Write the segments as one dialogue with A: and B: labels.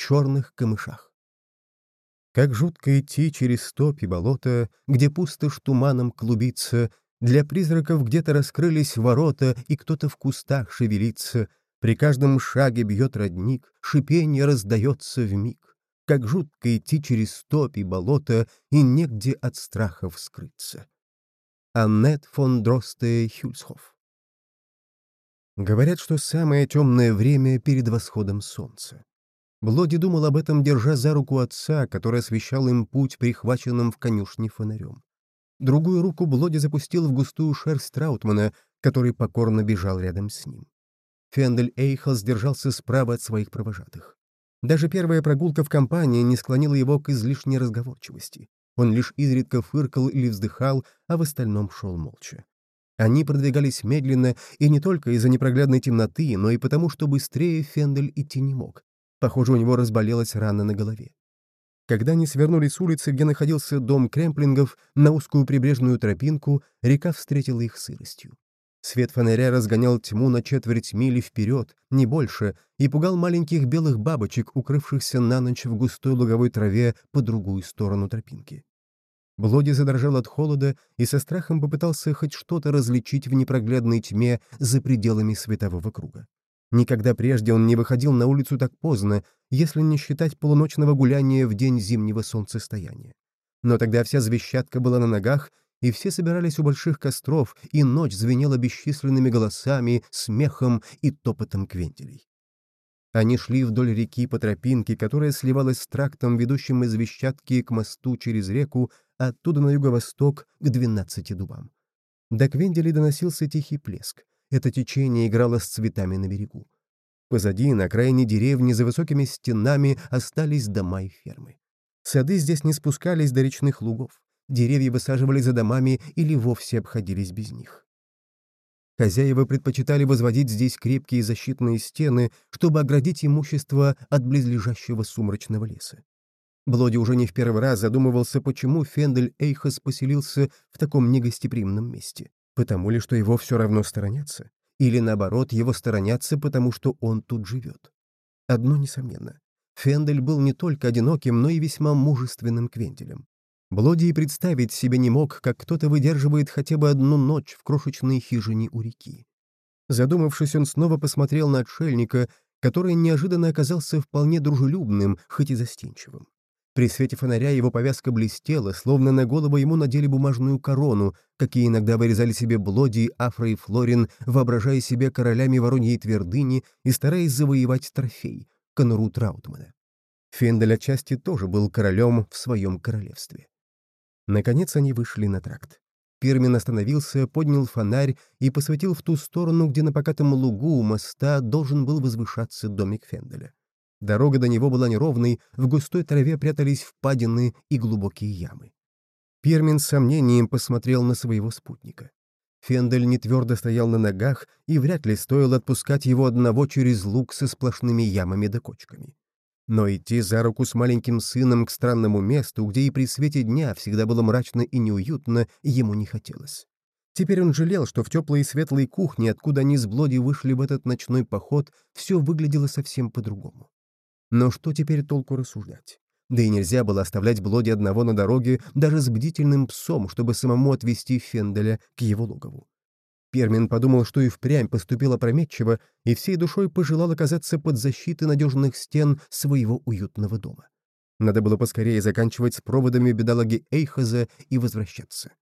A: черных камышах. Как жутко идти через топь и болото, где пустошь туманом клубится, для призраков где-то раскрылись ворота, и кто-то в кустах шевелится, при каждом шаге бьет родник, шипенье раздается в миг. Как жутко идти через топь и болото, и негде от страха вскрыться. Аннет фон Дросте Хюльсхоф Говорят, что самое темное время перед восходом солнца. Блоди думал об этом, держа за руку отца, который освещал им путь, прихваченным в конюшне фонарем. Другую руку Блоди запустил в густую шерсть Траутмана, который покорно бежал рядом с ним. Фендель Эйхл сдержался справа от своих провожатых. Даже первая прогулка в компании не склонила его к излишней разговорчивости. Он лишь изредка фыркал или вздыхал, а в остальном шел молча. Они продвигались медленно, и не только из-за непроглядной темноты, но и потому, что быстрее Фендель идти не мог. Похоже, у него разболелась рана на голове. Когда они свернули с улицы, где находился дом Кремплингов, на узкую прибрежную тропинку, река встретила их сыростью. Свет фонаря разгонял тьму на четверть мили вперед, не больше, и пугал маленьких белых бабочек, укрывшихся на ночь в густой луговой траве по другую сторону тропинки. Блоди задрожал от холода и со страхом попытался хоть что-то различить в непроглядной тьме за пределами светового круга. Никогда прежде он не выходил на улицу так поздно, если не считать полуночного гуляния в день зимнего солнцестояния. Но тогда вся звещатка была на ногах, и все собирались у больших костров, и ночь звенела бесчисленными голосами, смехом и топотом квентелей. Они шли вдоль реки по тропинке, которая сливалась с трактом, ведущим из Вещатки к мосту через реку, оттуда на юго-восток к двенадцати дубам. До Квенделей доносился тихий плеск. Это течение играло с цветами на берегу. Позади, на окраине деревни, за высокими стенами, остались дома и фермы. Сады здесь не спускались до речных лугов. Деревья высаживали за домами или вовсе обходились без них. Хозяева предпочитали возводить здесь крепкие защитные стены, чтобы оградить имущество от близлежащего сумрачного леса. Блоди уже не в первый раз задумывался, почему Фендель Эйхас поселился в таком негостеприимном месте. Потому ли, что его все равно сторонятся? Или, наоборот, его сторонятся, потому что он тут живет? Одно несомненно. Фендель был не только одиноким, но и весьма мужественным Квентелем. Блоди и представить себе не мог, как кто-то выдерживает хотя бы одну ночь в крошечной хижине у реки. Задумавшись, он снова посмотрел на отшельника, который неожиданно оказался вполне дружелюбным, хоть и застенчивым. При свете фонаря его повязка блестела, словно на голову ему надели бумажную корону, какие иногда вырезали себе Блоди, Афра и Флорин, воображая себе королями Вороньей твердыни и стараясь завоевать трофей — конуру Траутмана. Фендель отчасти тоже был королем в своем королевстве. Наконец они вышли на тракт. Пирмин остановился, поднял фонарь и посветил в ту сторону, где на покатом лугу у моста должен был возвышаться домик Фенделя. Дорога до него была неровной, в густой траве прятались впадины и глубокие ямы. Пирмин с сомнением посмотрел на своего спутника. Фендель не твердо стоял на ногах, и вряд ли стоило отпускать его одного через луг со сплошными ямами да кочками. Но идти за руку с маленьким сыном к странному месту, где и при свете дня всегда было мрачно и неуютно, ему не хотелось. Теперь он жалел, что в теплой и светлой кухне, откуда они с Блоди вышли в этот ночной поход, все выглядело совсем по-другому. Но что теперь толку рассуждать? Да и нельзя было оставлять Блоди одного на дороге даже с бдительным псом, чтобы самому отвезти Фенделя к его логову. Пермин подумал, что и впрямь поступил опрометчиво, и всей душой пожелал оказаться под защитой надежных стен своего уютного дома. Надо было поскорее заканчивать с проводами бедолаги Эйхаза и возвращаться.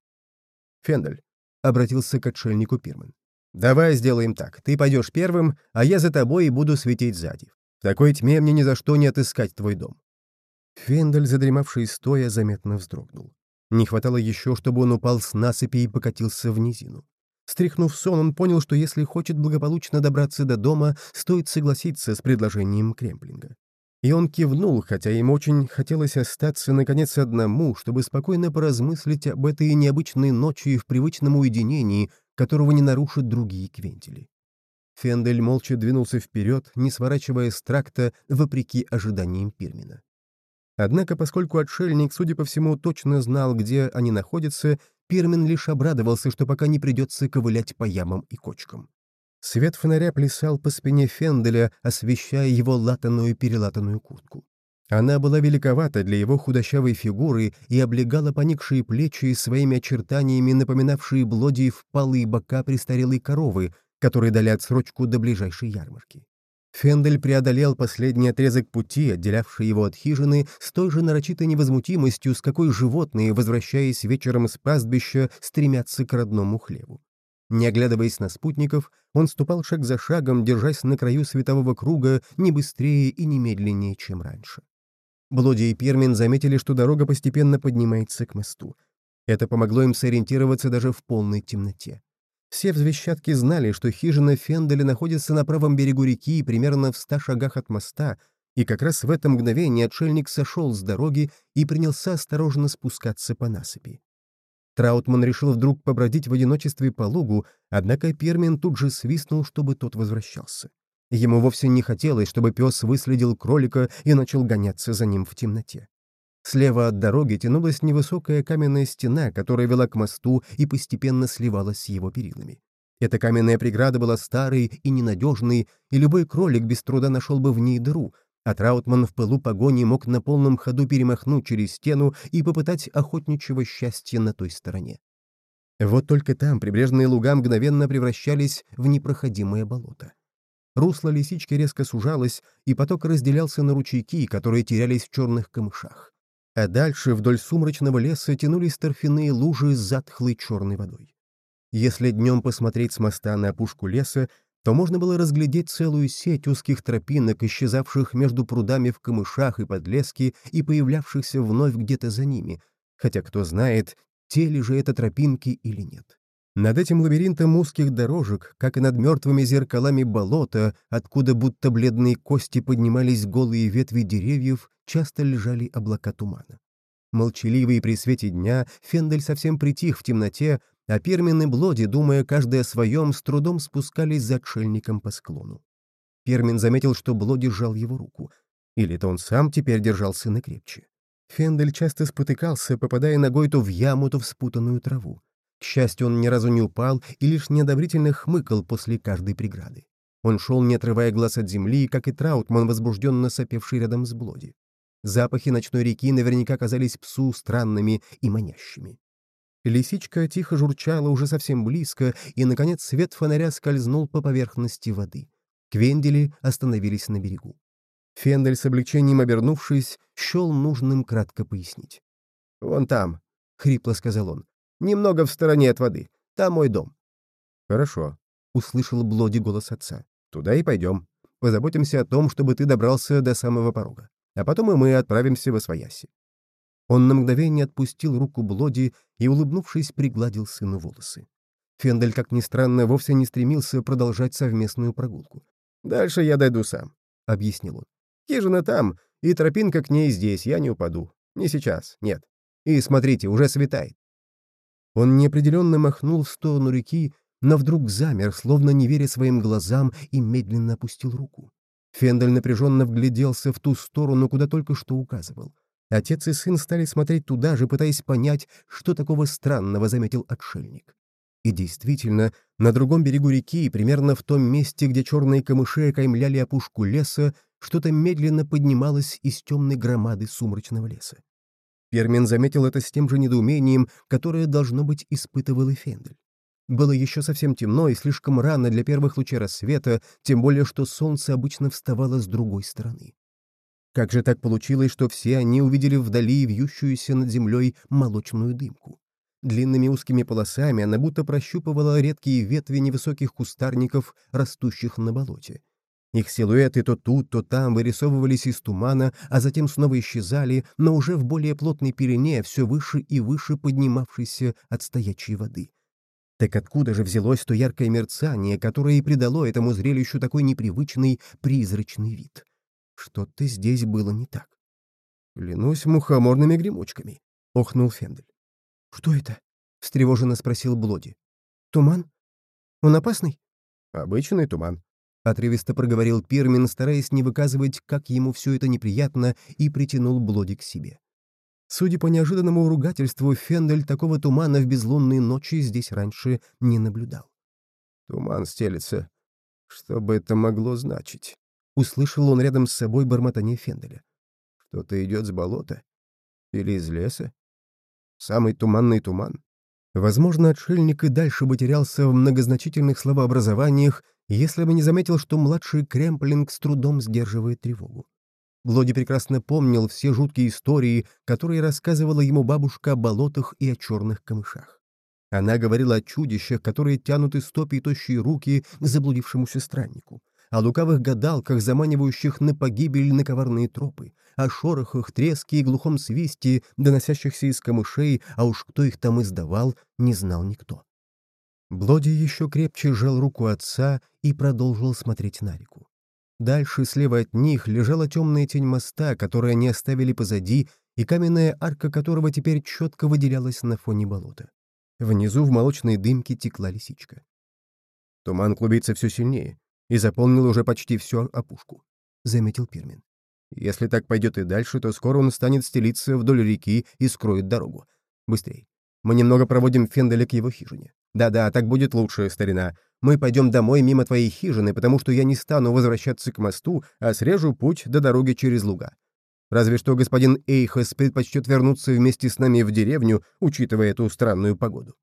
A: «Фендель», — обратился к отшельнику Пирман, — «давай сделаем так. Ты пойдешь первым, а я за тобой и буду светить сзади. В такой тьме мне ни за что не отыскать твой дом». Фендель, задремавший стоя, заметно вздрогнул. Не хватало еще, чтобы он упал с насыпи и покатился в низину. Стряхнув сон, он понял, что если хочет благополучно добраться до дома, стоит согласиться с предложением Кремплинга. И он кивнул, хотя им очень хотелось остаться, наконец, одному, чтобы спокойно поразмыслить об этой необычной ночи в привычном уединении, которого не нарушат другие квентили. Фендель молча двинулся вперед, не сворачивая с тракта, вопреки ожиданиям Пирмина. Однако, поскольку отшельник, судя по всему, точно знал, где они находятся, Пирмен лишь обрадовался, что пока не придется ковылять по ямам и кочкам. Свет фонаря плясал по спине Фенделя, освещая его латаную-перелатанную куртку. Она была великовата для его худощавой фигуры и облегала поникшие плечи своими очертаниями, напоминавшие блоди впалые бока престарелой коровы, которые дали отсрочку до ближайшей ярмарки. Фендель преодолел последний отрезок пути, отделявший его от хижины, с той же нарочитой невозмутимостью, с какой животные, возвращаясь вечером с пастбища, стремятся к родному хлебу. Не оглядываясь на спутников, он ступал шаг за шагом, держась на краю светового круга не быстрее и не медленнее, чем раньше. Блоди и Пермин заметили, что дорога постепенно поднимается к мосту. Это помогло им сориентироваться даже в полной темноте. Все взвещатки знали, что хижина Фенделя находится на правом берегу реки, примерно в ста шагах от моста, и как раз в это мгновение отшельник сошел с дороги и принялся осторожно спускаться по насыпи. Траутман решил вдруг побродить в одиночестве по лугу, однако Пермин тут же свистнул, чтобы тот возвращался. Ему вовсе не хотелось, чтобы пес выследил кролика и начал гоняться за ним в темноте. Слева от дороги тянулась невысокая каменная стена, которая вела к мосту и постепенно сливалась с его перилами. Эта каменная преграда была старой и ненадежной, и любой кролик без труда нашел бы в ней дыру, а Траутман в пылу погони мог на полном ходу перемахнуть через стену и попытать охотничьего счастья на той стороне. Вот только там прибрежные луга мгновенно превращались в непроходимое болото. Русло лисички резко сужалось, и поток разделялся на ручейки, которые терялись в черных камышах. А дальше вдоль сумрачного леса тянулись торфяные лужи с затхлой черной водой. Если днем посмотреть с моста на опушку леса, то можно было разглядеть целую сеть узких тропинок, исчезавших между прудами в камышах и подлеске и появлявшихся вновь где-то за ними, хотя кто знает, те ли же это тропинки или нет. Над этим лабиринтом узких дорожек, как и над мертвыми зеркалами болота, откуда будто бледные кости поднимались голые ветви деревьев, часто лежали облака тумана. Молчаливый при свете дня, Фендель совсем притих в темноте, а Пермин и Блоди, думая каждый о своем, с трудом спускались за отшельником по склону. Пермин заметил, что Блоди сжал его руку. Или это он сам теперь держал сына крепче. Фендель часто спотыкался, попадая ногой то в яму, то в спутанную траву. К счастью, он ни разу не упал и лишь неодобрительно хмыкал после каждой преграды. Он шел, не отрывая глаз от земли, как и Траутман, возбужденно сопевший рядом с Блоди. Запахи ночной реки наверняка казались псу странными и манящими. Лисичка тихо журчала уже совсем близко, и, наконец, свет фонаря скользнул по поверхности воды. Квендели остановились на берегу. Фендель, с облегчением обернувшись, счел нужным кратко пояснить. «Вон там», — хрипло сказал он, — «немного в стороне от воды. Там мой дом». «Хорошо», — услышал Блоди голос отца. «Туда и пойдем. Позаботимся о том, чтобы ты добрался до самого порога. А потом и мы отправимся в Освояси. Он на мгновение отпустил руку Блоди и, улыбнувшись, пригладил сыну волосы. Фендель, как ни странно, вовсе не стремился продолжать совместную прогулку. «Дальше я дойду сам», — объяснил он. «Хижина там, и тропинка к ней здесь, я не упаду. Не сейчас, нет. И смотрите, уже светает». Он неопределенно махнул в сторону реки, но вдруг замер, словно не веря своим глазам, и медленно опустил руку. Фендель напряженно вгляделся в ту сторону, куда только что указывал. Отец и сын стали смотреть туда же, пытаясь понять, что такого странного заметил отшельник. И действительно, на другом берегу реки, примерно в том месте, где черные камыши окаймляли опушку леса, что-то медленно поднималось из темной громады сумрачного леса. Пермин заметил это с тем же недоумением, которое, должно быть, испытывал и Фендель. Было еще совсем темно и слишком рано для первых лучей рассвета, тем более что солнце обычно вставало с другой стороны. Как же так получилось, что все они увидели вдали вьющуюся над землей молочную дымку? Длинными узкими полосами она будто прощупывала редкие ветви невысоких кустарников, растущих на болоте. Их силуэты то тут, то там вырисовывались из тумана, а затем снова исчезали, но уже в более плотной пелене, все выше и выше поднимавшейся от стоячей воды. Так откуда же взялось то яркое мерцание, которое и придало этому зрелищу такой непривычный призрачный вид? Что-то здесь было не так. «Клянусь мухоморными гремучками», — охнул Фендель. «Что это?» — встревоженно спросил Блоди. «Туман? Он опасный?» «Обычный туман», — отрывисто проговорил Пирмин, стараясь не выказывать, как ему все это неприятно, и притянул Блоди к себе. Судя по неожиданному ругательству, Фендель такого тумана в безлунные ночи здесь раньше не наблюдал. «Туман стелется Что бы это могло значить? Услышал он рядом с собой бормотание Фенделя. Кто-то идет с болота? Или из леса? Самый туманный туман? Возможно, отшельник и дальше бы терялся в многозначительных словообразованиях, если бы не заметил, что младший Кремплинг с трудом сдерживает тревогу. Блоди прекрасно помнил все жуткие истории, которые рассказывала ему бабушка о болотах и о черных камышах. Она говорила о чудищах, которые тянут из топи тощие руки к заблудившемуся страннику, о лукавых гадалках, заманивающих на погибель на коварные тропы, о шорохах, треске и глухом свисте, доносящихся из камышей, а уж кто их там издавал, не знал никто. Блоди еще крепче сжал руку отца и продолжил смотреть на реку. Дальше, слева от них, лежала темная тень моста, которую они оставили позади, и каменная арка которого теперь четко выделялась на фоне болота. Внизу в молочной дымке текла лисичка. Туман клубится все сильнее и заполнил уже почти всю опушку, — заметил Пирмин. Если так пойдет и дальше, то скоро он станет стелиться вдоль реки и скроет дорогу. Быстрей. Мы немного проводим Фенделя к его хижине. Да-да, так будет лучше, старина. Мы пойдем домой мимо твоей хижины, потому что я не стану возвращаться к мосту, а срежу путь до дороги через луга. Разве что господин Эйхас предпочтет вернуться вместе с нами в деревню, учитывая эту странную погоду».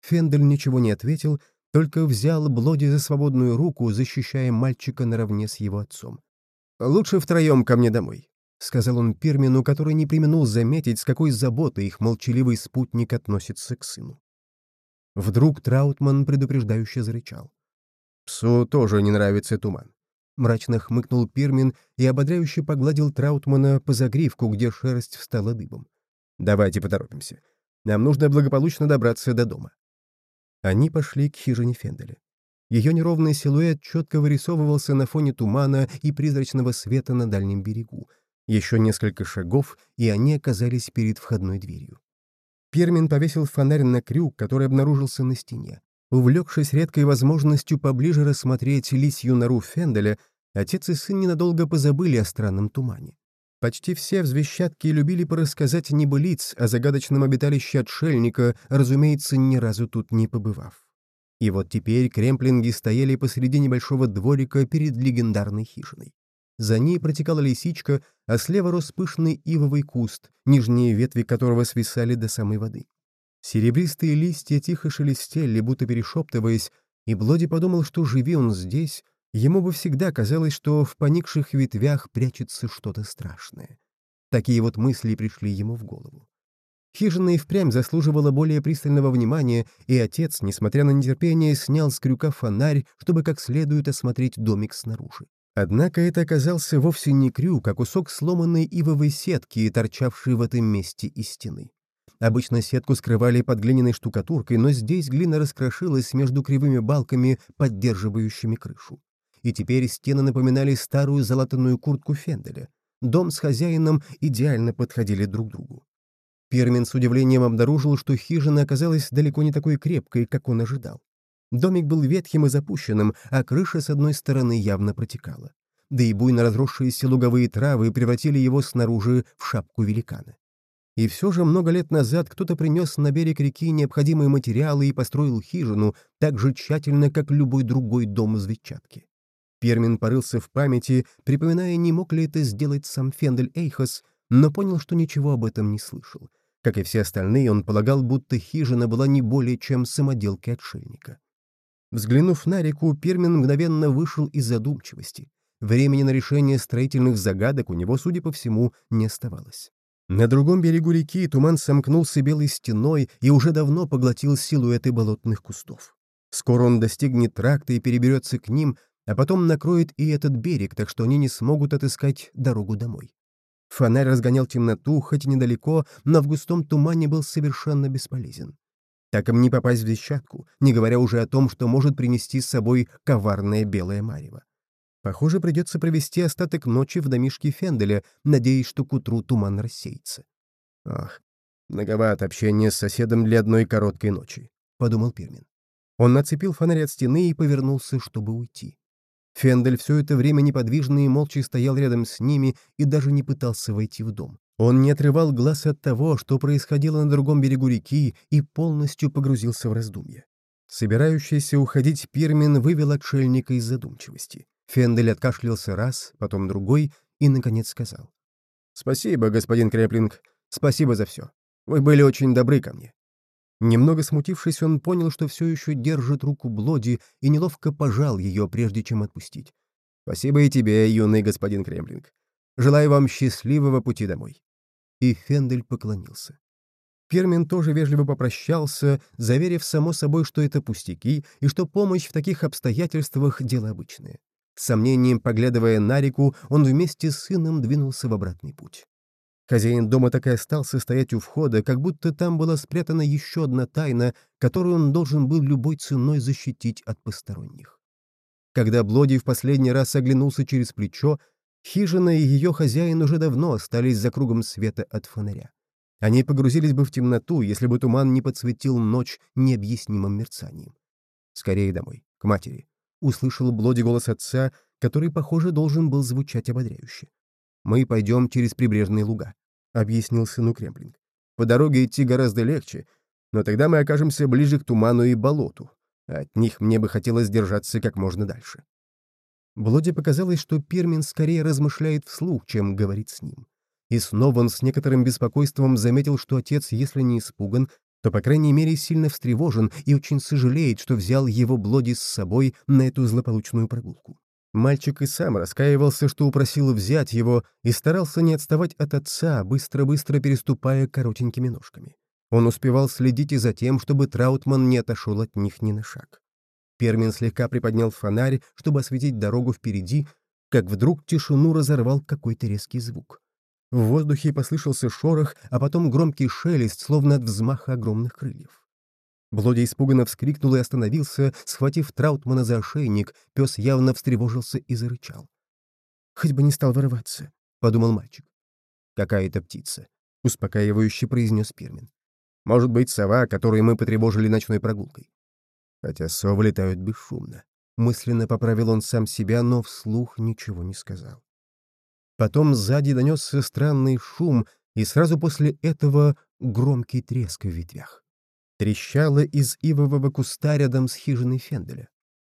A: Фендель ничего не ответил, только взял Блоди за свободную руку, защищая мальчика наравне с его отцом. «Лучше втроем ко мне домой», — сказал он Пирмину, который не применул заметить, с какой заботой их молчаливый спутник относится к сыну. Вдруг Траутман предупреждающе зарычал. «Псу тоже не нравится туман». Мрачно хмыкнул Пирмин и ободряюще погладил Траутмана по загривку, где шерсть встала дыбом. «Давайте поторопимся. Нам нужно благополучно добраться до дома». Они пошли к хижине Фенделя. Ее неровный силуэт четко вырисовывался на фоне тумана и призрачного света на дальнем берегу. Еще несколько шагов, и они оказались перед входной дверью. Пермин повесил фонарь на крюк, который обнаружился на стене. Увлекшись редкой возможностью поближе рассмотреть лисью нору Фенделя, отец и сын ненадолго позабыли о странном тумане. Почти все взвещатки любили порассказать небылиц о загадочном обиталище отшельника, разумеется, ни разу тут не побывав. И вот теперь кремплинги стояли посреди небольшого дворика перед легендарной хижиной. За ней протекала лисичка, а слева рос пышный ивовый куст, нижние ветви которого свисали до самой воды. Серебристые листья тихо шелестели, будто перешептываясь, и Блоди подумал, что живи он здесь, ему бы всегда казалось, что в поникших ветвях прячется что-то страшное. Такие вот мысли пришли ему в голову. Хижина и впрямь заслуживала более пристального внимания, и отец, несмотря на нетерпение, снял с крюка фонарь, чтобы как следует осмотреть домик снаружи. Однако это оказался вовсе не крюк, а кусок сломанной ивовой сетки, торчавшей в этом месте из стены. Обычно сетку скрывали под глиняной штукатуркой, но здесь глина раскрошилась между кривыми балками, поддерживающими крышу. И теперь стены напоминали старую залатанную куртку Фенделя. Дом с хозяином идеально подходили друг другу. Пермин с удивлением обнаружил, что хижина оказалась далеко не такой крепкой, как он ожидал. Домик был ветхим и запущенным, а крыша с одной стороны явно протекала. Да и буйно разросшиеся луговые травы превратили его снаружи в шапку великана. И все же много лет назад кто-то принес на берег реки необходимые материалы и построил хижину так же тщательно, как любой другой дом из ветчатки. Пермин порылся в памяти, припоминая, не мог ли это сделать сам Фендель Эйхос, но понял, что ничего об этом не слышал. Как и все остальные, он полагал, будто хижина была не более чем самоделкой отшельника. Взглянув на реку, Пермин мгновенно вышел из задумчивости. Времени на решение строительных загадок у него, судя по всему, не оставалось. На другом берегу реки туман сомкнулся белой стеной и уже давно поглотил силуэты болотных кустов. Скоро он достигнет тракта и переберется к ним, а потом накроет и этот берег, так что они не смогут отыскать дорогу домой. Фонарь разгонял темноту, хоть и недалеко, но в густом тумане был совершенно бесполезен. Так им не попасть в десятку, не говоря уже о том, что может принести с собой коварное белое марево. Похоже, придется провести остаток ночи в домишке Фенделя, надеясь, что к утру туман рассеется. «Ах, многовато общения с соседом для одной короткой ночи», — подумал Пермин. Он нацепил фонарь от стены и повернулся, чтобы уйти. Фендель все это время неподвижно и молча стоял рядом с ними и даже не пытался войти в дом. Он не отрывал глаз от того, что происходило на другом берегу реки, и полностью погрузился в раздумья. Собирающийся уходить Пирмин вывел отшельника из задумчивости. Фендель откашлялся раз, потом другой и, наконец, сказал. «Спасибо, господин Креплинг. Спасибо за все. Вы были очень добры ко мне». Немного смутившись, он понял, что все еще держит руку Блоди и неловко пожал ее, прежде чем отпустить. «Спасибо и тебе, юный господин Кремлинг. Желаю вам счастливого пути домой». И Фендель поклонился. Пермин тоже вежливо попрощался, заверив само собой, что это пустяки и что помощь в таких обстоятельствах — дело обычное. С сомнением поглядывая на реку, он вместе с сыном двинулся в обратный путь. Хозяин дома так и остался стоять у входа, как будто там была спрятана еще одна тайна, которую он должен был любой ценой защитить от посторонних. Когда Блоди в последний раз оглянулся через плечо, хижина и ее хозяин уже давно остались за кругом света от фонаря. Они погрузились бы в темноту, если бы туман не подсветил ночь необъяснимым мерцанием. «Скорее домой, к матери», — услышал Блоди голос отца, который, похоже, должен был звучать ободряюще. «Мы пойдем через прибрежные луга», — объяснил сыну Кремлинг. «По дороге идти гораздо легче, но тогда мы окажемся ближе к туману и болоту. От них мне бы хотелось держаться как можно дальше». Блоди показалось, что Пермин скорее размышляет вслух, чем говорит с ним. И снова он с некоторым беспокойством заметил, что отец, если не испуган, то, по крайней мере, сильно встревожен и очень сожалеет, что взял его Блоди с собой на эту злополучную прогулку. Мальчик и сам раскаивался, что упросил взять его, и старался не отставать от отца, быстро-быстро переступая коротенькими ножками. Он успевал следить и за тем, чтобы Траутман не отошел от них ни на шаг. Пермин слегка приподнял фонарь, чтобы осветить дорогу впереди, как вдруг тишину разорвал какой-то резкий звук. В воздухе послышался шорох, а потом громкий шелест, словно от взмаха огромных крыльев. Блоди испуганно вскрикнул и остановился, схватив Траутмана за ошейник, пес явно встревожился и зарычал. «Хоть бы не стал вырываться», — подумал мальчик. «Какая-то птица», — успокаивающе произнес Пермин. «Может быть, сова, которую мы потревожили ночной прогулкой. Хотя совы летают бесшумно». Мысленно поправил он сам себя, но вслух ничего не сказал. Потом сзади донесся странный шум, и сразу после этого громкий треск в ветвях. Трещало из ивового куста рядом с хижиной Фенделя.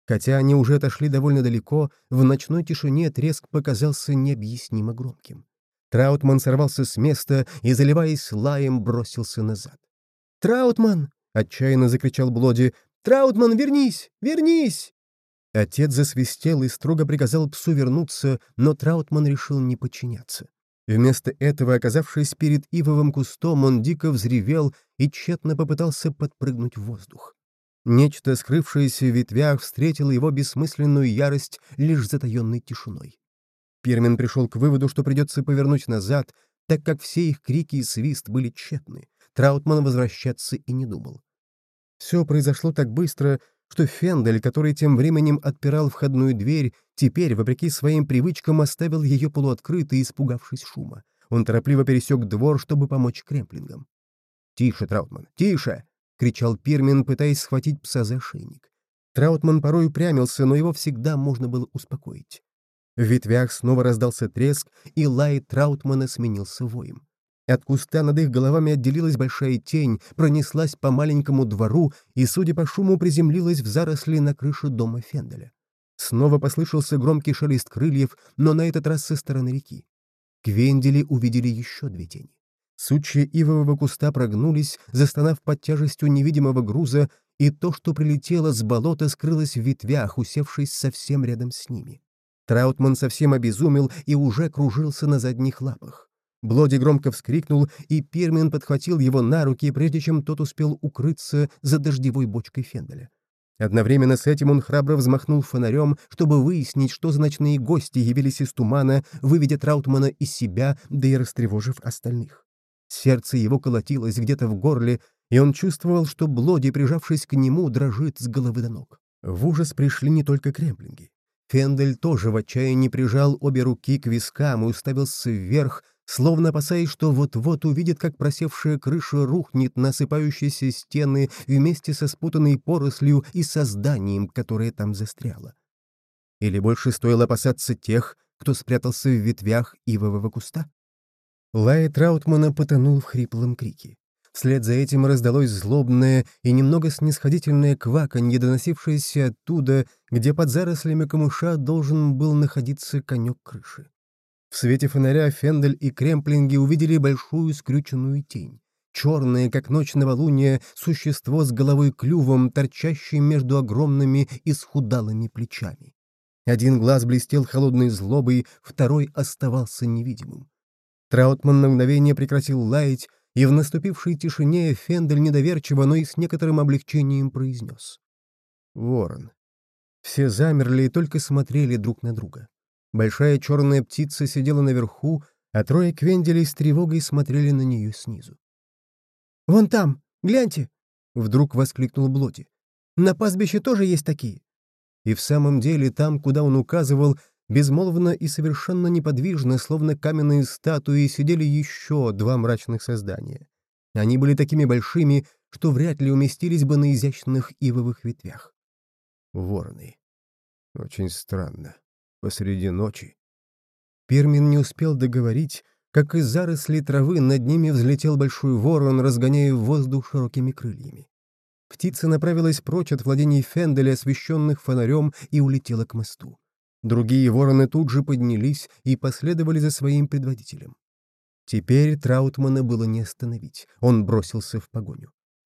A: Хотя они уже отошли довольно далеко, в ночной тишине треск показался необъяснимо громким. Траутман сорвался с места и, заливаясь лаем, бросился назад. «Траутман!» — отчаянно закричал Блоди. «Траутман, вернись! Вернись!» Отец засвистел и строго приказал псу вернуться, но Траутман решил не подчиняться. Вместо этого, оказавшись перед ивовым кустом, он дико взревел и тщетно попытался подпрыгнуть в воздух. Нечто, скрывшееся в ветвях, встретило его бессмысленную ярость лишь затаенной тишиной. Пермин пришел к выводу, что придется повернуть назад, так как все их крики и свист были тщетны. Траутман возвращаться и не думал. Все произошло так быстро, что Фендель, который тем временем отпирал входную дверь, теперь, вопреки своим привычкам, оставил ее полуоткрытой, испугавшись шума. Он торопливо пересек двор, чтобы помочь кремплингам. «Тише, Траутман, тише!» — кричал Пирмин, пытаясь схватить пса за шейник. Траутман порой упрямился, но его всегда можно было успокоить. В ветвях снова раздался треск, и лай Траутмана сменился воем. От куста над их головами отделилась большая тень, пронеслась по маленькому двору и, судя по шуму, приземлилась в заросли на крышу дома Фенделя. Снова послышался громкий шелест крыльев, но на этот раз со стороны реки. Квендели увидели еще две тени. Сучья ивового куста прогнулись, застонав под тяжестью невидимого груза, и то, что прилетело с болота, скрылось в ветвях, усевшись совсем рядом с ними. Траутман совсем обезумел и уже кружился на задних лапах. Блоди громко вскрикнул, и Пермин подхватил его на руки, прежде чем тот успел укрыться за дождевой бочкой Фенделя. Одновременно с этим он храбро взмахнул фонарем, чтобы выяснить, что за ночные гости явились из тумана, выведя Траутмана из себя, да и растревожив остальных. Сердце его колотилось где-то в горле, и он чувствовал, что Блоди, прижавшись к нему, дрожит с головы до ног. В ужас пришли не только кремплинги. Фендель тоже в отчаянии прижал обе руки к вискам и уставился вверх, словно опасаясь, что вот-вот увидит, как просевшая крыша рухнет на осыпающиеся стены вместе со спутанной порослью и созданием, которое там застряло. Или больше стоило опасаться тех, кто спрятался в ветвях ивового куста? Лай Траутмана потонул в хриплом крике. Вслед за этим раздалось злобное и немного снисходительное кваканье, доносившееся оттуда, где под зарослями камыша должен был находиться конек крыши. В свете фонаря Фендель и Кремплинги увидели большую скрюченную тень. Черное, как ночь новолуния, существо с головой-клювом, торчащее между огромными и схудалыми плечами. Один глаз блестел холодной злобой, второй оставался невидимым. Траутман на мгновение прекратил лаять, и в наступившей тишине Фендель недоверчиво, но и с некоторым облегчением произнес. «Ворон». Все замерли и только смотрели друг на друга. Большая черная птица сидела наверху, а трое квенделей с тревогой смотрели на нее снизу.
B: «Вон там, гляньте!»
A: — вдруг воскликнул Блоди.
B: «На пастбище тоже есть такие».
A: И в самом деле там, куда он указывал, Безмолвно и совершенно неподвижно, словно каменные статуи, сидели еще два мрачных создания. Они были такими большими, что вряд ли уместились бы на изящных ивовых ветвях. Вороны. Очень странно. Посреди ночи. Пермин не успел договорить, как из зарослей травы над ними взлетел большой ворон, разгоняя воздух широкими крыльями. Птица направилась прочь от владений Фенделя, освещенных фонарем, и улетела к мосту. Другие вороны тут же поднялись и последовали за своим предводителем. Теперь Траутмана было не остановить, он бросился в погоню.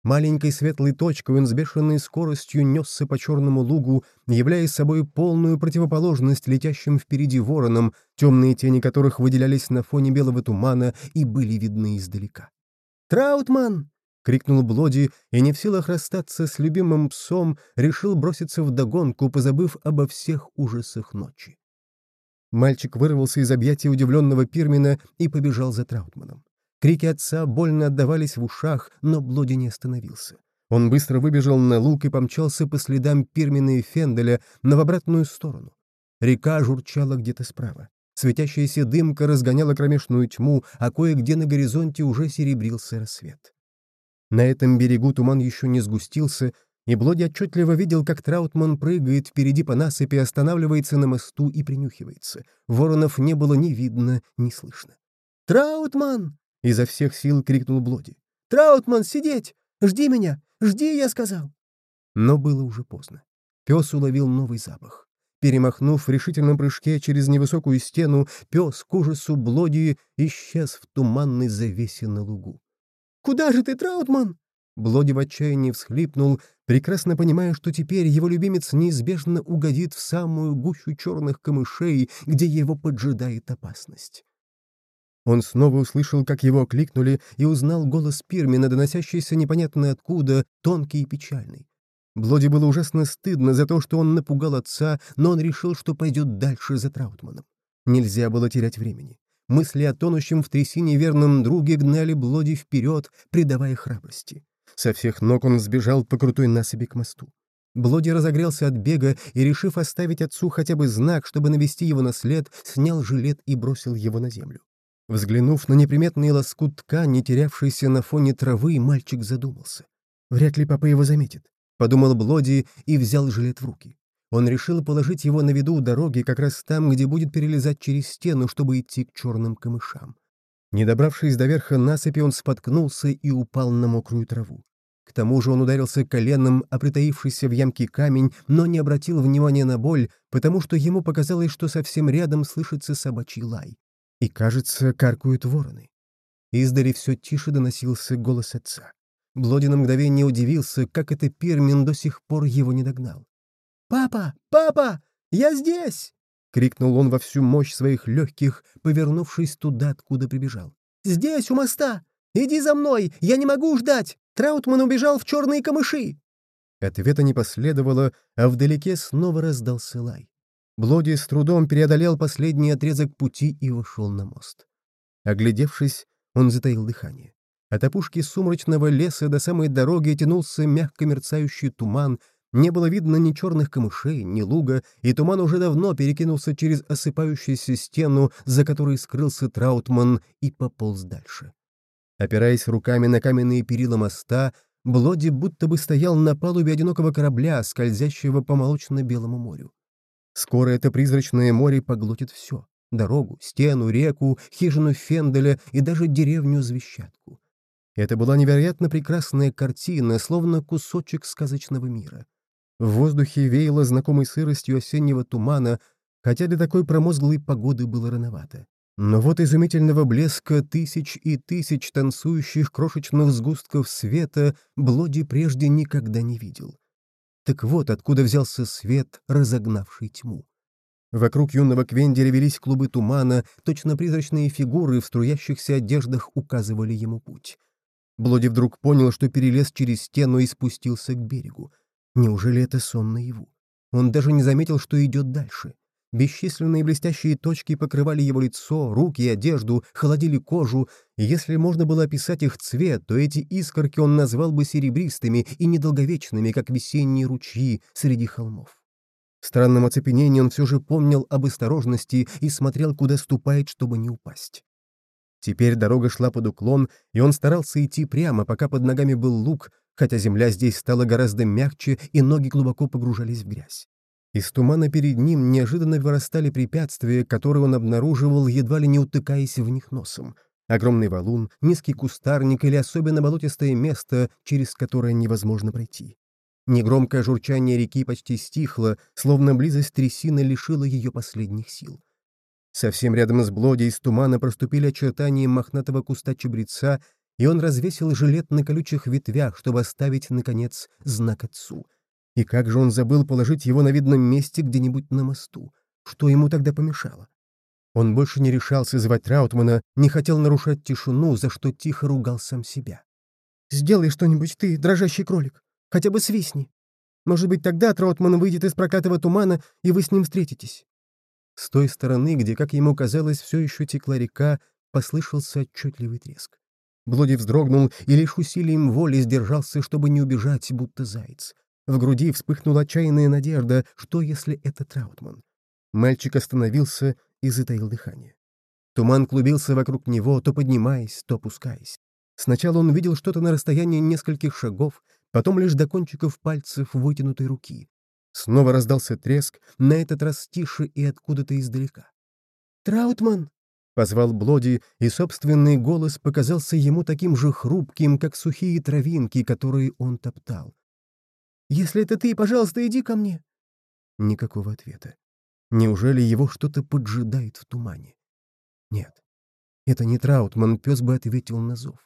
A: Маленькой светлой точкой он с бешеной скоростью несся по черному лугу, являя собой полную противоположность летящим впереди воронам, темные тени которых выделялись на фоне белого тумана и были видны издалека.
B: «Траутман!»
A: крикнул Блоди и, не в силах расстаться с любимым псом, решил броситься в догонку, позабыв обо всех ужасах ночи. Мальчик вырвался из объятий удивленного Пирмина и побежал за Траутманом. Крики отца больно отдавались в ушах, но Блоди не остановился. Он быстро выбежал на луг и помчался по следам Пирмина и Фенделя, но в обратную сторону. Река журчала где-то справа. Светящаяся дымка разгоняла кромешную тьму, а кое-где на горизонте уже серебрился рассвет. На этом берегу туман еще не сгустился, и Блоди отчетливо видел, как Траутман прыгает впереди по насыпи, останавливается на мосту и принюхивается. Воронов не было ни видно, ни слышно.
B: «Траутман!»
A: — изо всех сил крикнул Блоди.
B: «Траутман, сидеть! Жди меня! Жди, я сказал!»
A: Но было уже поздно. Пес уловил новый запах. Перемахнув в решительном прыжке через невысокую стену, пес к ужасу Блоди исчез в туманной завесе на лугу.
B: Куда же ты, Траутман?»
A: Блоди в отчаянии всхлипнул, прекрасно понимая, что теперь его любимец неизбежно угодит в самую гущу черных камышей, где его поджидает опасность. Он снова услышал, как его окликнули, и узнал голос Пирмина, доносящийся непонятно откуда, тонкий и печальный. Блоди было ужасно стыдно за то, что он напугал отца, но он решил, что пойдет дальше за Траутманом. Нельзя было терять времени. Мысли о тонущем в трясине верном друге гнали Блоди вперед, придавая храбрости. Со всех ног он сбежал по крутой насыпи к мосту. Блоди разогрелся от бега и, решив оставить отцу хотя бы знак, чтобы навести его на след, снял жилет и бросил его на землю. Взглянув на неприметный лоскут ткани, терявшийся на фоне травы, мальчик задумался. «Вряд ли папа его заметит», — подумал Блоди и взял жилет в руки. Он решил положить его на виду у дороги, как раз там, где будет перелезать через стену, чтобы идти к черным камышам. Не добравшись до верха насыпи, он споткнулся и упал на мокрую траву. К тому же он ударился коленом о притаившийся в ямке камень, но не обратил внимания на боль, потому что ему показалось, что совсем рядом слышится собачий лай. И, кажется, каркают вороны. Издали все тише доносился голос отца. Блоди на мгновение удивился, как это Пермин до сих пор его не догнал.
B: «Папа! Папа! Я здесь!»
A: — крикнул он во всю мощь своих легких, повернувшись туда, откуда прибежал.
B: «Здесь, у моста! Иди за мной! Я не могу ждать! Траутман убежал в черные камыши!»
A: Ответа не последовало, а вдалеке снова раздался лай. Блоди с трудом преодолел последний отрезок пути и вошел на мост. Оглядевшись, он затаил дыхание. От опушки сумрачного леса до самой дороги тянулся мягко мерцающий туман, не было видно ни черных камышей, ни луга, и туман уже давно перекинулся через осыпающуюся стену, за которой скрылся Траутман, и пополз дальше. Опираясь руками на каменные перила моста, Блоди будто бы стоял на палубе одинокого корабля, скользящего по молочно-белому морю. Скоро это призрачное море поглотит все — дорогу, стену, реку, хижину Фенделя и даже деревню Звещатку. Это была невероятно прекрасная картина, словно кусочек сказочного мира. В воздухе веяло знакомой сыростью осеннего тумана, хотя для такой промозглой погоды было рановато. Но вот изумительного блеска тысяч и тысяч танцующих крошечных сгустков света Блоди прежде никогда не видел. Так вот откуда взялся свет, разогнавший тьму. Вокруг юного Квенделя велись клубы тумана, точно призрачные фигуры в струящихся одеждах указывали ему путь. Блоди вдруг понял, что перелез через стену и спустился к берегу. Неужели это сон наяву? Он даже не заметил, что идет дальше. Бесчисленные блестящие точки покрывали его лицо, руки и одежду, холодили кожу, если можно было описать их цвет, то эти искорки он назвал бы серебристыми и недолговечными, как весенние ручьи среди холмов. В странном оцепенении он все же помнил об осторожности и смотрел, куда ступает, чтобы не упасть. Теперь дорога шла под уклон, и он старался идти прямо, пока под ногами был луг, хотя земля здесь стала гораздо мягче, и ноги глубоко погружались в грязь. Из тумана перед ним неожиданно вырастали препятствия, которые он обнаруживал, едва ли не утыкаясь в них носом. Огромный валун, низкий кустарник или особенно болотистое место, через которое невозможно пройти. Негромкое журчание реки почти стихло, словно близость трясины лишила ее последних сил. Совсем рядом с Блоди из тумана проступили очертания мохнатого куста чабреца, и он развесил жилет на колючих ветвях, чтобы оставить, наконец, знак отцу — и как же он забыл положить его на видном месте где-нибудь на мосту? Что ему тогда помешало? Он больше не решался звать Траутмана, не хотел нарушать тишину, за что тихо ругал сам себя. «Сделай что-нибудь ты, дрожащий кролик. Хотя бы свистни. Может быть, тогда Траутман выйдет из прокатого тумана, и вы с ним встретитесь». С той стороны, где, как ему казалось, все еще текла река, послышался отчетливый треск. Блоди вздрогнул и лишь усилием воли сдержался, чтобы не убежать, будто заяц. В груди вспыхнула отчаянная надежда, что если это Траутман. Мальчик остановился и затаил дыхание. Туман клубился вокруг него, то поднимаясь, то опускаясь. Сначала он видел что-то на расстоянии нескольких шагов, потом лишь до кончиков пальцев вытянутой руки. Снова раздался треск, на этот раз тише и откуда-то издалека. «Траутман!» — позвал Блоди, и собственный голос показался ему таким же хрупким, как сухие травинки, которые он топтал. Если это ты, пожалуйста, иди ко мне». Никакого ответа. Неужели его что-то поджидает в тумане? Нет. Это не Траутман, пес бы ответил на зов.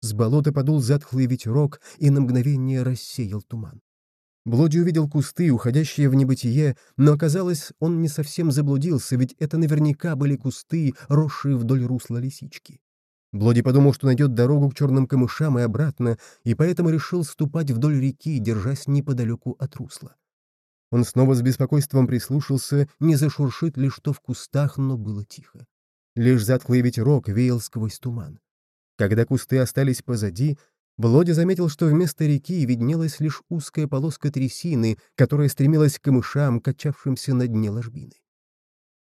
A: С болота подул затхлый ветерок и на мгновение рассеял туман. Блоди увидел кусты, уходящие в небытие, но оказалось, он не совсем заблудился, ведь это наверняка были кусты, росшие вдоль русла лисички. Блоди подумал, что найдет дорогу к черным камышам и обратно, и поэтому решил ступать вдоль реки, держась неподалеку от русла. Он снова с беспокойством прислушался, не зашуршит ли что в кустах, но было тихо. Лишь затхлый ветерок веял сквозь туман. Когда кусты остались позади, Блоди заметил, что вместо реки виднелась лишь узкая полоска трясины, которая стремилась к камышам, качавшимся на дне ложбины.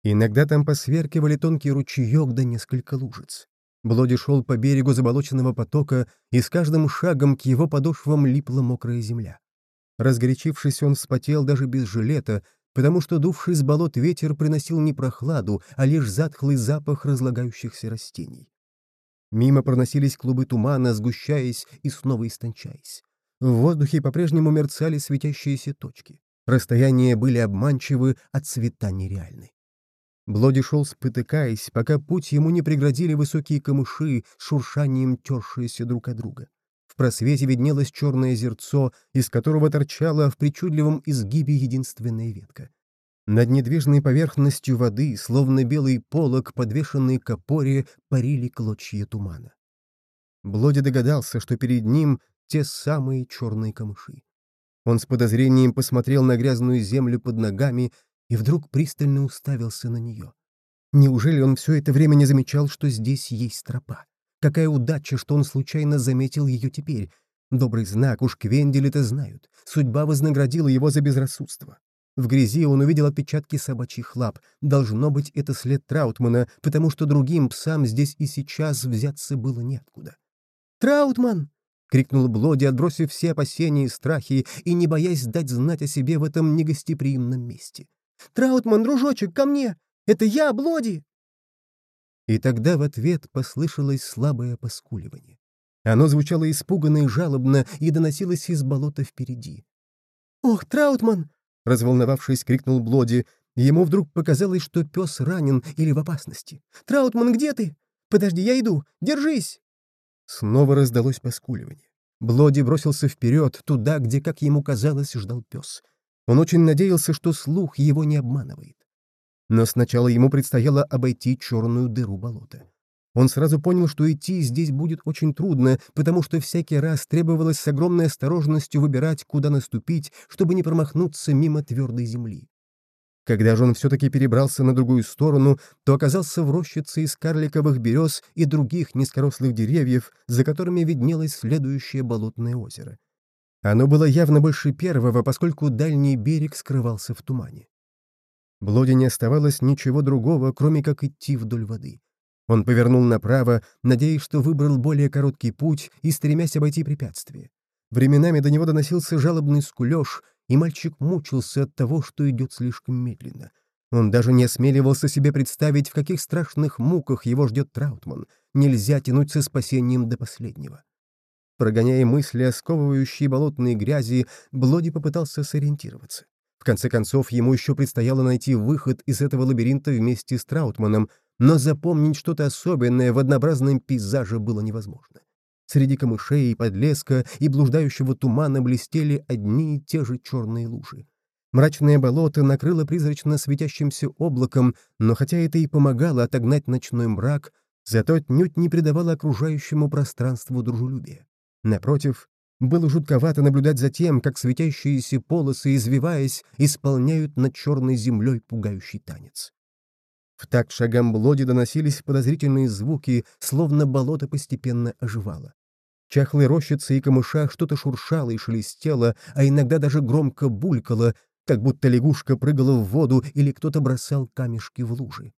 A: Иногда там посверкивали тонкий ручеек да несколько лужиц. Блоди шел по берегу заболоченного потока, и с каждым шагом к его подошвам липла мокрая земля. Разгорячившись, он вспотел даже без жилета, потому что дувший с болот ветер приносил не прохладу, а лишь затхлый запах разлагающихся растений. Мимо проносились клубы тумана, сгущаясь и снова истончаясь. В воздухе по-прежнему мерцали светящиеся точки. Расстояния были обманчивы, а цвета нереальны. Блоди шел спотыкаясь, пока путь ему не преградили высокие камыши шуршанием тершиеся друг от друга. В просвете виднелось черное зерцо, из которого торчала в причудливом изгибе единственная ветка. Над недвижной поверхностью воды, словно белый полог, подвешенный к опоре, парили клочья тумана. Блоди догадался, что перед ним те самые черные камыши. Он с подозрением посмотрел на грязную землю под ногами и вдруг пристально уставился на нее. Неужели он все это время не замечал, что здесь есть тропа? Какая удача, что он случайно заметил ее теперь. Добрый знак, уж Квендель это знают. Судьба вознаградила его за безрассудство. В грязи он увидел отпечатки собачьих лап. Должно быть, это след Траутмана, потому что другим псам здесь и сейчас взяться было неоткуда. «Траутман!» — крикнул Блоди, отбросив все опасения и страхи и не боясь дать знать о себе в этом негостеприимном месте. Траутман, дружочек, ко мне! Это я, Блоди!» И тогда в ответ послышалось слабое поскуливание. Оно звучало испуганно и жалобно и доносилось из болота впереди.
B: «Ох, Траутман!»
A: — разволновавшись, крикнул Блоди. Ему вдруг показалось, что пес ранен или в опасности.
B: «Траутман, где ты? Подожди, я иду! Держись!»
A: Снова раздалось поскуливание. Блоди бросился вперед, туда, где, как ему казалось, ждал пес. Он очень надеялся, что слух его не обманывает. Но сначала ему предстояло обойти черную дыру болота. Он сразу понял, что идти здесь будет очень трудно, потому что всякий раз требовалось с огромной осторожностью выбирать, куда наступить, чтобы не промахнуться мимо твердой земли. Когда же он все-таки перебрался на другую сторону, то оказался в рощице из карликовых берез и других низкорослых деревьев, за которыми виднелось следующее болотное озеро. Оно было явно больше первого, поскольку дальний берег скрывался в тумане. Блоди не оставалось ничего другого, кроме как идти вдоль воды. Он повернул направо, надеясь, что выбрал более короткий путь и стремясь обойти препятствие. Временами до него доносился жалобный скулеж, и мальчик мучился от того, что идет слишком медленно. Он даже не осмеливался себе представить, в каких страшных муках его ждет Траутман. Нельзя тянуть со спасением до последнего. Прогоняя мысли о сковывающей болотной грязи, Блоди попытался сориентироваться. В конце концов, ему еще предстояло найти выход из этого лабиринта вместе с Траутманом, но запомнить что-то особенное в однообразном пейзаже было невозможно. Среди камышей, подлеска и блуждающего тумана блестели одни и те же черные лужи. Мрачное болото накрыло призрачно светящимся облаком, но хотя это и помогало отогнать ночной мрак, зато отнюдь не придавало окружающему пространству дружелюбия. Напротив, было жутковато наблюдать за тем, как светящиеся полосы, извиваясь, исполняют над черной землей пугающий танец. В такт шагам Блоди доносились подозрительные звуки, словно болото постепенно оживало. В чахлой и камышах что-то шуршало и шелестело, а иногда даже громко булькало, как будто лягушка прыгала в воду или кто-то бросал камешки в лужи.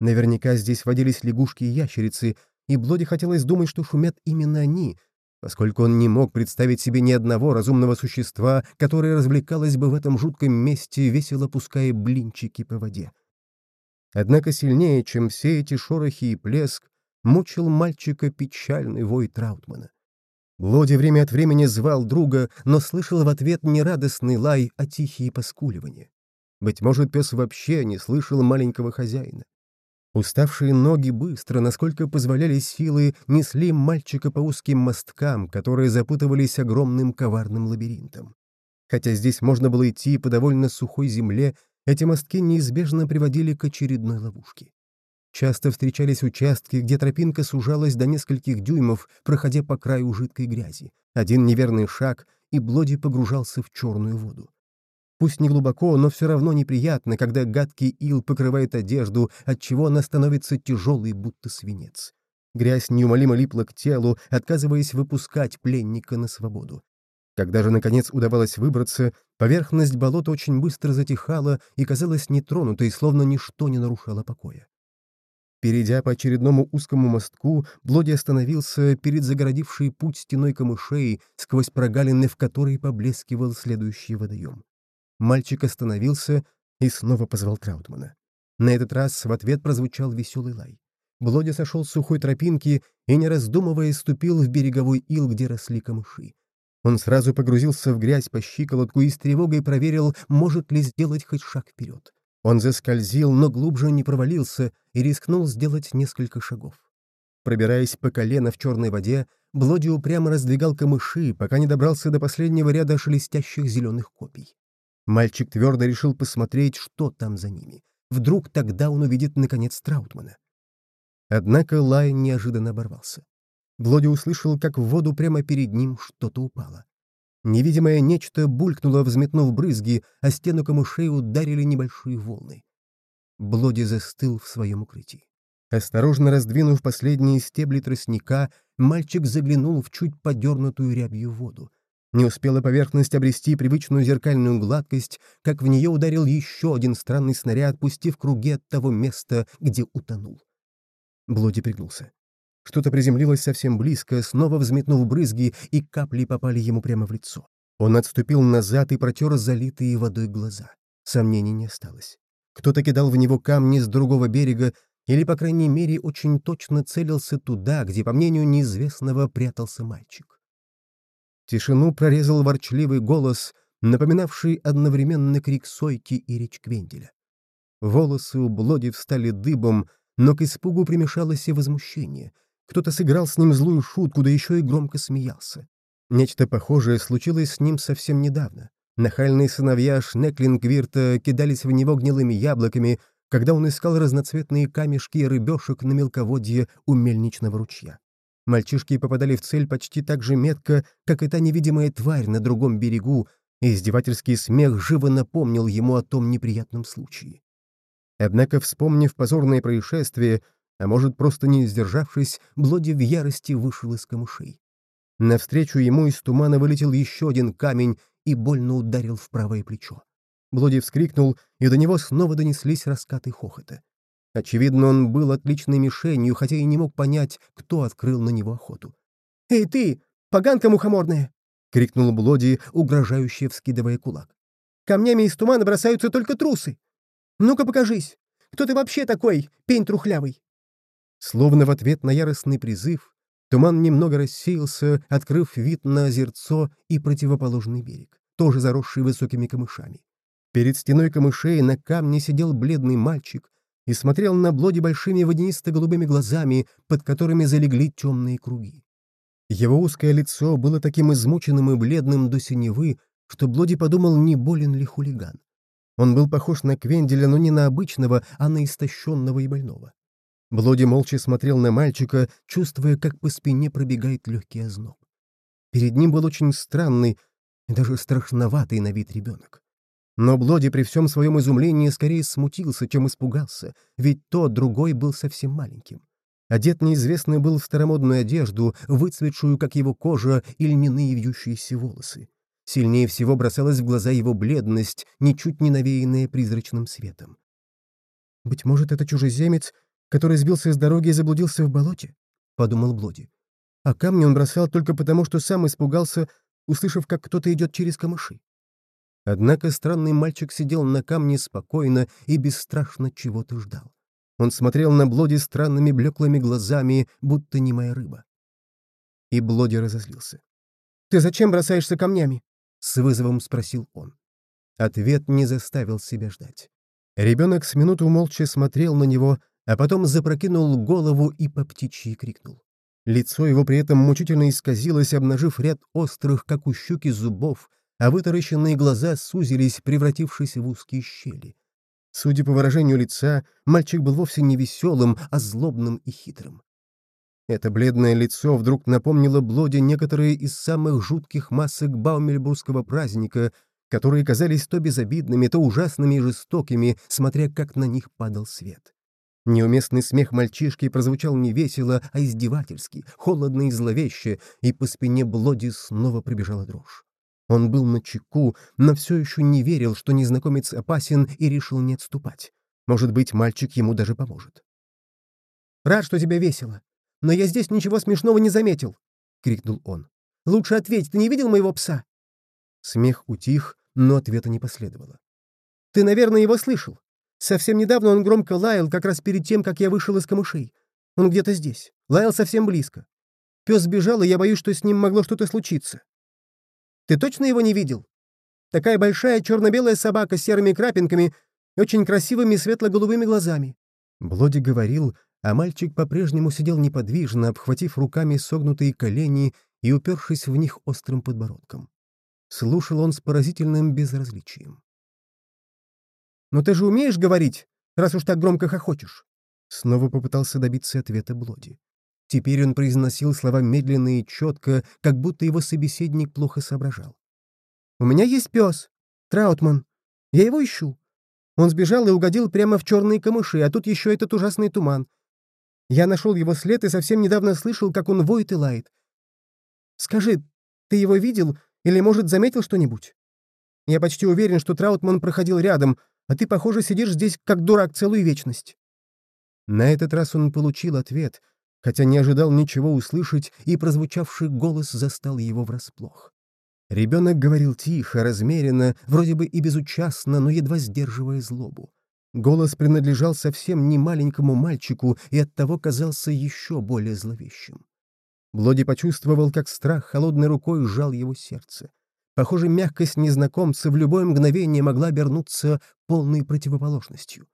A: Наверняка здесь водились лягушки и ящерицы, и Блоди хотелось думать, что шумят именно они, поскольку он не мог представить себе ни одного разумного существа, которое развлекалось бы в этом жутком месте, весело пуская блинчики по воде. Однако сильнее, чем все эти шорохи и плеск, мучил мальчика печальный вой Траутмана. Лоди время от времени звал друга, но слышал в ответ не радостный лай, а тихие поскуливания. Быть может, пес вообще не слышал маленького хозяина. Уставшие ноги быстро, насколько позволяли силы, несли мальчика по узким мосткам, которые запутывались огромным коварным лабиринтом. Хотя здесь можно было идти по довольно сухой земле, эти мостки неизбежно приводили к очередной ловушке. Часто встречались участки, где тропинка сужалась до нескольких дюймов, проходя по краю жидкой грязи. Один неверный шаг, и Блоди погружался в черную воду. Пусть не глубоко, но все равно неприятно, когда гадкий ил покрывает одежду, отчего она становится тяжелой, будто свинец. Грязь неумолимо липла к телу, отказываясь выпускать пленника на свободу. Когда же, наконец, удавалось выбраться, поверхность болота очень быстро затихала и казалась нетронутой, словно ничто не нарушало покоя. Перейдя по очередному узкому мостку, Блоди остановился перед загородившей путь стеной камышей, сквозь прогалины в которой поблескивал следующий водоем. Мальчик остановился и снова позвал Траутмана. На этот раз в ответ прозвучал веселый лай. Блоди сошел с сухой тропинки и, не раздумывая, ступил в береговой ил, где росли камыши. Он сразу погрузился в грязь по щиколотку и с тревогой проверил, может ли сделать хоть шаг вперед. Он заскользил, но глубже не провалился и рискнул сделать несколько шагов. Пробираясь по колено в черной воде, Блоди упрямо раздвигал камыши, пока не добрался до последнего ряда шелестящих зеленых копий. Мальчик твердо решил посмотреть, что там за ними. Вдруг тогда он увидит, наконец, Траутмана. Однако лай неожиданно оборвался. Блоди услышал, как в воду прямо перед ним что-то упало. Невидимое нечто булькнуло, взметнув брызги, а стену камышей ударили небольшие волны. Блоди застыл в своем укрытии. Осторожно раздвинув последние стебли тростника, мальчик заглянул в чуть подернутую рябью воду. Не успела поверхность обрести привычную зеркальную гладкость, как в нее ударил еще один странный снаряд, пустив круги от того места, где утонул. Блоди пригнулся. Что-то приземлилось совсем близко, снова взметнув брызги, и капли попали ему прямо в лицо. Он отступил назад и протер залитые водой глаза. Сомнений не осталось. Кто-то кидал в него камни с другого берега, или, по крайней мере, очень точно целился туда, где, по мнению неизвестного, прятался мальчик. Тишину прорезал ворчливый голос, напоминавший одновременно крик Сойки и речь Квенделя. Волосы у Блоди встали дыбом, но к испугу примешалось и возмущение. Кто-то сыграл с ним злую шутку, да еще и громко смеялся. Нечто похожее случилось с ним совсем недавно. Нахальные сыновья Шнеклингвирта кидались в него гнилыми яблоками, когда он искал разноцветные камешки и рыбешек на мелководье у мельничного ручья. Мальчишки попадали в цель почти так же метко, как и та невидимая тварь на другом берегу, и издевательский смех живо напомнил ему о том неприятном случае. Однако, вспомнив позорное происшествие, а может, просто не сдержавшись, Блоди в ярости вышел из камышей. Навстречу ему из тумана вылетел еще один камень и больно ударил в правое плечо. Блоди вскрикнул, и до него снова донеслись раскаты хохота. Очевидно, он был отличной мишенью, хотя и не мог понять, кто открыл на него охоту.
B: «Эй ты, поганка мухоморная!» — крикнул Блоди, угрожающе вскидывая кулак. «Камнями из тумана бросаются только трусы! Ну-ка покажись! Кто ты вообще такой, пень трухлявый?»
A: Словно в ответ на яростный призыв, туман немного рассеялся, открыв вид на озерцо и противоположный берег, тоже заросший высокими камышами. Перед стеной камышей на камне сидел бледный мальчик и смотрел на Блоди большими водянисто-голубыми глазами, под которыми залегли темные круги. Его узкое лицо было таким измученным и бледным до синевы, что Блоди подумал, не болен ли хулиган. Он был похож на Квенделя, но не на обычного, а на истощенного и больного. Блоди молча смотрел на мальчика, чувствуя, как по спине пробегает легкий озноб. Перед ним был очень странный даже страшноватый на вид ребенок. Но Блоди при всем своем изумлении скорее смутился, чем испугался, ведь тот другой был совсем маленьким. Одет неизвестный был в старомодную одежду, выцветшую, как его кожа, и льняные вьющиеся волосы. Сильнее всего бросалась в глаза его бледность, ничуть не навеянная призрачным светом. «Быть может, это чужеземец, который сбился с дороги и заблудился в болоте?» — подумал Блоди. А камни он бросал только потому, что сам испугался, услышав, как кто-то идет через камыши. Однако странный мальчик сидел на камне спокойно и бесстрашно чего-то ждал. Он смотрел на Блоди странными блеклыми глазами, будто немая рыба. И Блоди разозлился.
B: «Ты зачем бросаешься камнями?»
A: — с вызовом спросил он. Ответ не заставил себя ждать. Ребенок с минуту молча смотрел на него, а потом запрокинул голову и по птичьи крикнул. Лицо его при этом мучительно исказилось, обнажив ряд острых, как у щуки, зубов, а вытаращенные глаза сузились, превратившись в узкие щели. Судя по выражению лица, мальчик был вовсе не веселым, а злобным и хитрым. Это бледное лицо вдруг напомнило Блоде некоторые из самых жутких масок Баумельбургского праздника, которые казались то безобидными, то ужасными и жестокими, смотря как на них падал свет. Неуместный смех мальчишки прозвучал не весело, а издевательски, холодно и зловеще, и по спине Блоди снова прибежала дрожь. Он был на чеку, но все еще не верил, что незнакомец опасен, и решил не отступать. Может быть, мальчик ему даже поможет.
B: «Рад, что тебе весело, но я здесь ничего смешного не заметил!» — крикнул он. «Лучше ответь, ты не видел моего пса?»
A: Смех утих, но ответа не последовало.
B: «Ты, наверное, его слышал. Совсем недавно он громко лаял, как раз перед тем, как я вышел из камышей. Он где-то здесь. Лаял совсем близко. Пес сбежал, и я боюсь, что с ним могло что-то случиться. Ты точно его не видел? Такая большая черно-белая собака с серыми крапинками и очень красивыми светло-голубыми глазами».
A: Блоди говорил, а мальчик по-прежнему сидел неподвижно, обхватив руками согнутые колени и упершись в них острым подбородком. Слушал он с поразительным безразличием.
B: «Но ты же умеешь говорить, раз уж так громко хохочешь?»
A: Снова попытался добиться ответа Блоди. Теперь он произносил слова медленно и четко, как будто его собеседник плохо соображал.
B: «У меня есть пес, Траутман. Я его ищу. Он сбежал и угодил прямо в черные камыши, а тут еще этот ужасный туман. Я нашел его след и совсем недавно слышал, как он воет и лает. Скажи, ты его видел или, может, заметил что-нибудь? Я почти уверен, что Траутман проходил рядом, а ты, похоже, сидишь здесь как дурак целую вечность».
A: На этот раз он получил ответ — хотя не ожидал ничего услышать, и прозвучавший голос застал его врасплох. Ребенок говорил тихо, размеренно, вроде бы и безучастно, но едва сдерживая злобу. Голос принадлежал совсем не маленькому мальчику и оттого казался еще более зловещим. Блоди почувствовал, как страх холодной рукой сжал его сердце. Похоже, мягкость незнакомца в любое мгновение могла обернуться полной противоположностью.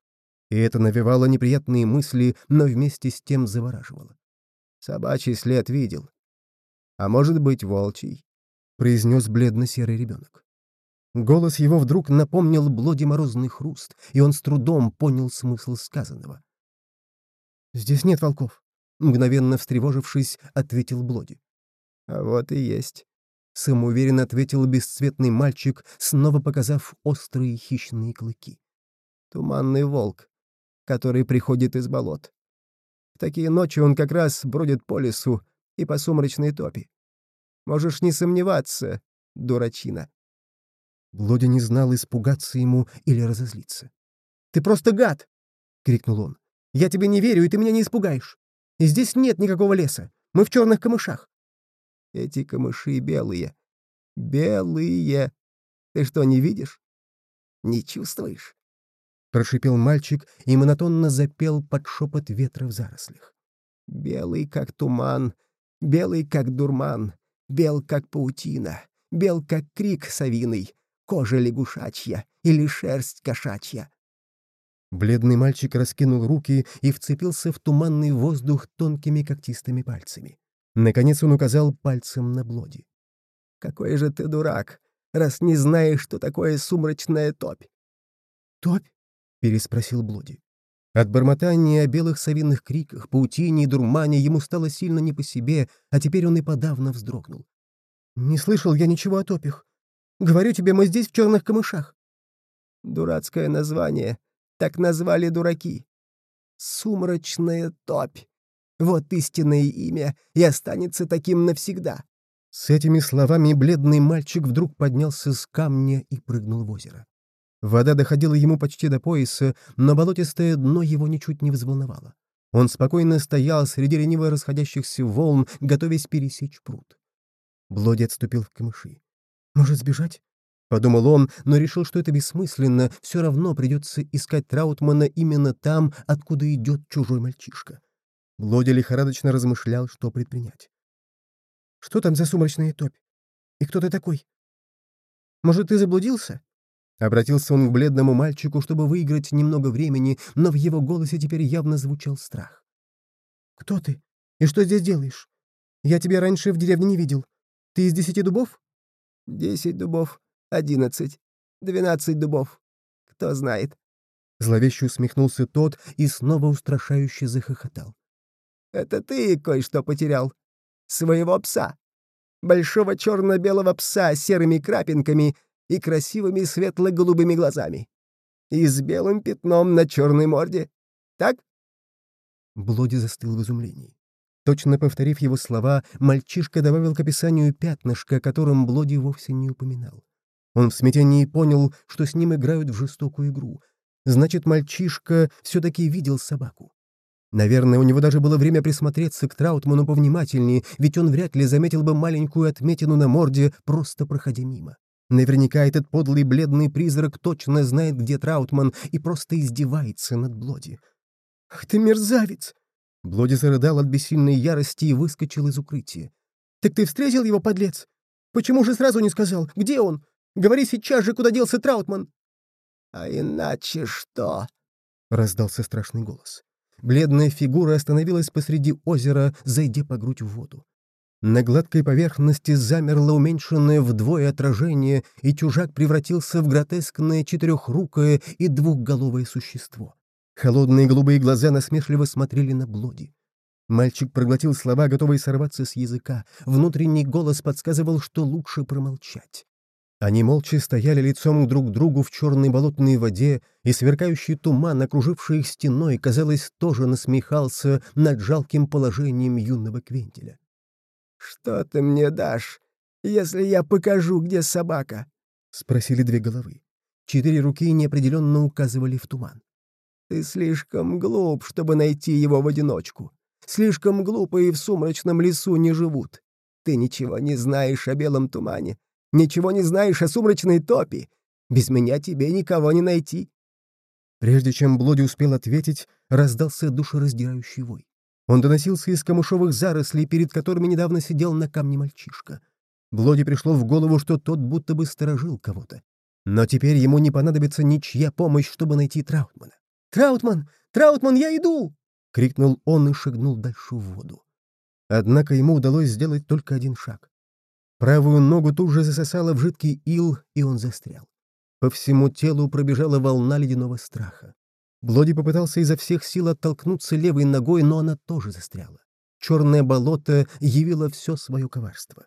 A: И это навевало неприятные мысли, но вместе с тем завораживало. Собачий след видел. А может быть, волчий, — произнес бледно-серый ребенок. Голос его вдруг напомнил Блоди морозный хруст, и он с трудом понял смысл сказанного.
B: «Здесь нет волков», —
A: мгновенно встревожившись, ответил Блоди. «А вот и есть», — самоуверенно ответил бесцветный мальчик, снова показав острые хищные клыки. «Туманный волк, который приходит из болот. В такие ночи он как раз бродит по лесу и по сумрачной топи. Можешь не сомневаться, дурачина». Блоди не знал, испугаться ему или разозлиться.
B: «Ты просто гад!» — крикнул он. «Я тебе не верю, и ты меня не испугаешь. И здесь нет никакого леса. Мы в черных камышах».
A: «Эти камыши белые. Белые. Ты что, не видишь? Не чувствуешь?» Прошипел мальчик и монотонно запел под шепот ветра в зарослях. «Белый, как туман, белый, как дурман, бел, как паутина, бел, как крик совиный, кожа лягушачья или шерсть кошачья. Бледный мальчик раскинул руки и вцепился в туманный воздух тонкими когтистыми пальцами. Наконец он указал пальцем на Блоди. «Какой же ты дурак, раз не знаешь, что такое сумрачная топь!»
B: «Топь?»
A: — переспросил Блоди. От бормотания о белых совиных криках, паутине и дурмане ему стало сильно не по себе, а теперь он и подавно вздрогнул.
B: «Не слышал я ничего о топях. Говорю тебе, мы здесь в черных камышах.
A: Дурацкое название. Так назвали дураки. Сумрачная топь. Вот истинное имя, и останется таким навсегда. С этими словами бледный мальчик вдруг поднялся с камня и прыгнул в озеро. Вода доходила ему почти до пояса, но болотистое дно его ничуть не взволновало. Он спокойно стоял среди лениво расходящихся волн, готовясь пересечь пруд. Блоди отступил в камыши.
B: «Может, сбежать?»
A: — подумал он, но решил, что это бессмысленно, все равно придется искать Траутмана именно там, откуда идет чужой мальчишка. Блоди лихорадочно размышлял, что предпринять.
B: «Что там за сумрачная топь? И кто ты такой? Может, ты заблудился?»
A: Обратился он к бледному мальчику, чтобы выиграть немного времени, но в его голосе теперь явно звучал страх.
B: «Кто ты? И что здесь делаешь? Я тебя раньше в деревне не видел. Ты из десяти дубов?»
A: Десять дубов, одиннадцать, двенадцать дубов. Кто знает. Зловеще усмехнулся тот и снова устрашающе захохотал. «Это ты кое-что потерял. Своего пса. Большого черно-белого пса с серыми крапинками и красивыми светло-голубыми глазами. И с белым пятном на черной морде. Так?» Блоди застыл в изумлении. Точно повторив его слова, мальчишка добавил к описанию пятнышко, о котором Блоди вовсе не упоминал. Он в смятении понял, что с ним играют в жестокую игру. Значит, мальчишка все-таки видел собаку. Наверное, у него даже было время присмотреться к Траутману повнимательнее, ведь он вряд ли заметил бы маленькую отметину на морде, просто проходя мимо. Наверняка этот подлый бледный призрак точно знает, где Траутман, и просто издевается над Блоди.
B: «Ах ты мерзавец!»
A: Блоди зарыдал от бессильной ярости и выскочил из укрытия.
B: «Так ты встретил его, подлец? Почему же сразу не сказал? Где он? Говори сейчас же, куда делся Траутман!»
A: «А иначе что?» — раздался страшный голос. Бледная фигура остановилась посреди озера, зайдя по грудь в воду. На гладкой поверхности замерло уменьшенное вдвое отражение, и чужак превратился в гротескное четырехрукое и двухголовое существо. Холодные голубые глаза насмешливо смотрели на Блоди. Мальчик проглотил слова, готовые сорваться с языка. Внутренний голос подсказывал, что лучше промолчать. Они молча стояли лицом друг к другу в черной болотной воде, и сверкающий туман, окруживший их стеной, казалось, тоже насмехался над жалким положением юного Квентеля. «Что ты мне дашь, если я покажу, где собака?» — спросили две головы. Четыре руки неопределенно указывали в туман. Ты слишком глуп, чтобы найти его в одиночку. Слишком глупые в сумрачном лесу не живут. Ты ничего не знаешь о белом тумане, ничего не знаешь о сумрачной топи. Без меня тебе никого не найти. Прежде чем Блоди успел ответить, раздался душераздирающий вой. Он доносился из камышовых зарослей, перед которыми недавно сидел на камне мальчишка. Блоди пришло в голову, что тот будто бы сторожил кого-то. Но теперь ему не понадобится ничья помощь, чтобы найти Траутмана.
B: «Траутман! Траутман, я иду!»
A: — крикнул он и шагнул дальше в воду. Однако ему удалось сделать только один шаг. Правую ногу тут же засосало в жидкий ил, и он застрял. По всему телу пробежала волна ледяного страха. Блоди попытался изо всех сил оттолкнуться левой ногой, но она тоже застряла. Черное болото явило все свое коварство.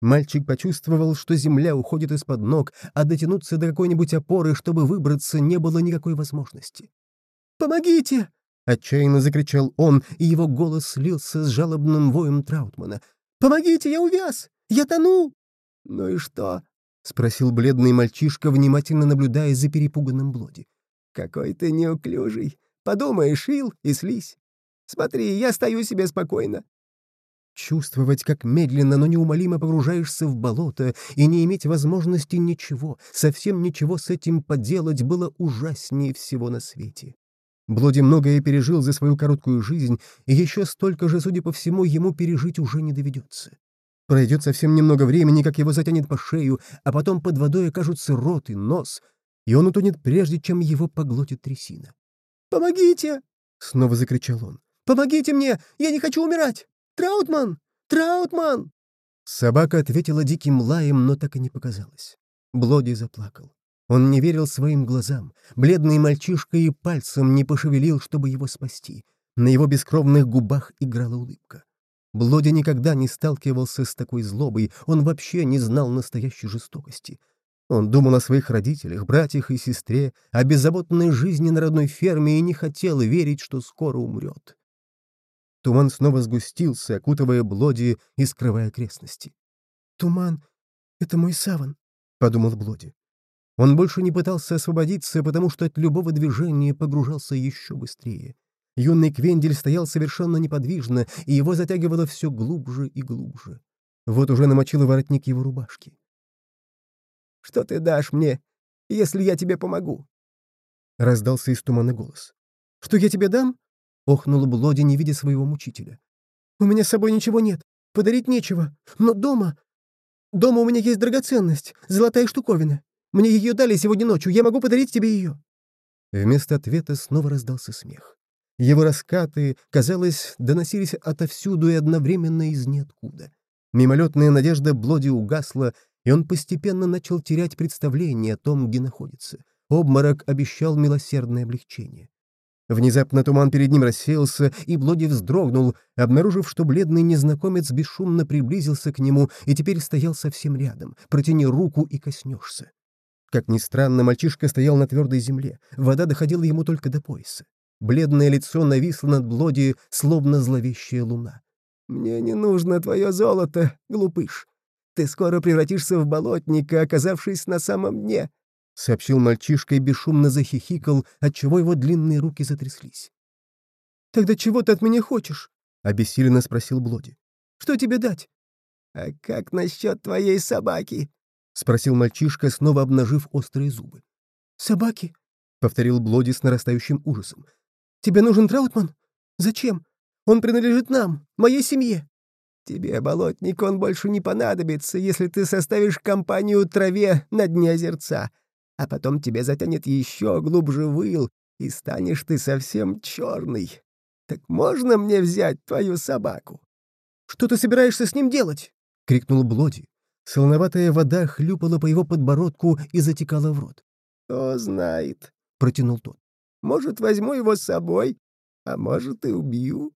A: Мальчик почувствовал, что земля уходит из-под ног, а дотянуться до какой-нибудь опоры, чтобы выбраться, не было никакой возможности.
B: «Помогите!»
A: — отчаянно закричал он, и его голос слился с жалобным воем Траутмана.
B: «Помогите, я увяз! Я тону!»
A: «Ну и что?» — спросил бледный мальчишка, внимательно наблюдая за перепуганным Блоди. «Какой ты неуклюжий! Подумаешь, ил и слизь! Смотри, я стою себе спокойно!» Чувствовать, как медленно, но неумолимо погружаешься в болото и не иметь возможности ничего, совсем ничего с этим поделать, было ужаснее всего на свете. Блоди многое пережил за свою короткую жизнь, и еще столько же, судя по всему, ему пережить уже не доведется. Пройдет совсем немного времени, как его затянет по шею, а потом под водой окажутся рот и нос, и он утонет прежде, чем его поглотит трясина.
B: «Помогите!»
A: — снова закричал он.
B: «Помогите мне! Я не хочу умирать! Траутман! Траутман!»
A: Собака ответила диким лаем, но так и не показалась. Блоди заплакал. Он не верил своим глазам. Бледный мальчишка и пальцем не пошевелил, чтобы его спасти. На его бескровных губах играла улыбка. Блоди никогда не сталкивался с такой злобой, он вообще не знал настоящей жестокости. Он думал о своих родителях, братьях и сестре, о беззаботной жизни на родной ферме и не хотел верить, что скоро умрет. Туман снова сгустился, окутывая Блоди и скрывая окрестности.
B: «Туман — это мой саван», — подумал Блоди.
A: Он больше не пытался освободиться, потому что от любого движения погружался еще быстрее. Юный Квендель стоял совершенно неподвижно, и его затягивало все глубже и глубже. Вот уже намочило воротник его рубашки.
B: «Что ты дашь мне, если я тебе помогу?»
A: Раздался из тумана голос.
B: «Что я тебе дам?»
A: — охнул Блоди, не видя своего мучителя.
B: «У меня с собой ничего нет, подарить нечего, но дома... Дома у меня есть драгоценность, золотая штуковина. Мне ее дали сегодня ночью, я могу подарить тебе ее».
A: Вместо ответа снова раздался смех. Его раскаты, казалось, доносились отовсюду и одновременно из ниоткуда. Мимолетная надежда Блоди угасла, и он постепенно начал терять представление о том, где находится. Обморок обещал милосердное облегчение. Внезапно туман перед ним рассеялся, и Блоди вздрогнул, обнаружив, что бледный незнакомец бесшумно приблизился к нему и теперь стоял совсем рядом. Протяни руку и коснешься. Как ни странно, мальчишка стоял на твердой земле, вода доходила ему только до пояса. Бледное лицо нависло над Блоди, словно зловещая луна. «Мне не нужно твое золото, глупыш. Ты скоро превратишься в болотника, оказавшись на самом дне», — сообщил мальчишка и бесшумно захихикал, отчего его длинные руки затряслись.
B: «Тогда чего ты от меня хочешь?»
A: — обессиленно спросил Блоди.
B: «Что тебе дать?»
C: «А как насчет твоей собаки?»
A: — спросил мальчишка, снова обнажив острые зубы.
B: «Собаки?»
A: — повторил Блоди с нарастающим ужасом.
B: Тебе нужен Траутман? Зачем? Он принадлежит нам, моей семье.
C: Тебе, болотник, он больше не понадобится, если ты составишь компанию траве на дне озерца, а потом тебе затянет еще глубже выл, и станешь ты совсем черный. Так можно мне взять твою собаку?
B: — Что ты собираешься с ним делать?
A: — крикнул Блоди. Солоноватая вода хлюпала по его подбородку и затекала в рот.
C: — Кто знает, —
A: протянул тот.
C: Может, возьму его с собой, а может, и убью».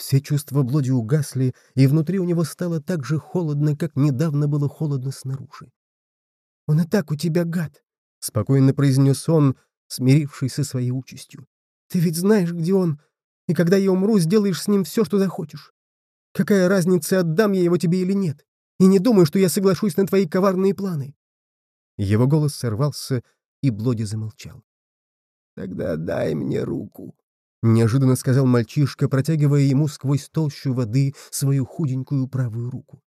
A: Все чувства Блоди угасли, и внутри у него стало так же холодно, как недавно было холодно снаружи.
B: «Он и так у тебя гад», —
A: спокойно произнес он, смирившись со своей участью.
B: «Ты ведь знаешь, где он, и когда я умру, сделаешь с ним все, что захочешь. Какая разница, отдам я его тебе или нет? И не думай, что я соглашусь на твои коварные планы».
A: Его голос сорвался, и Блоди замолчал.
C: Тогда дай мне руку.
A: — неожиданно сказал мальчишка, протягивая ему сквозь толщу воды свою худенькую правую руку.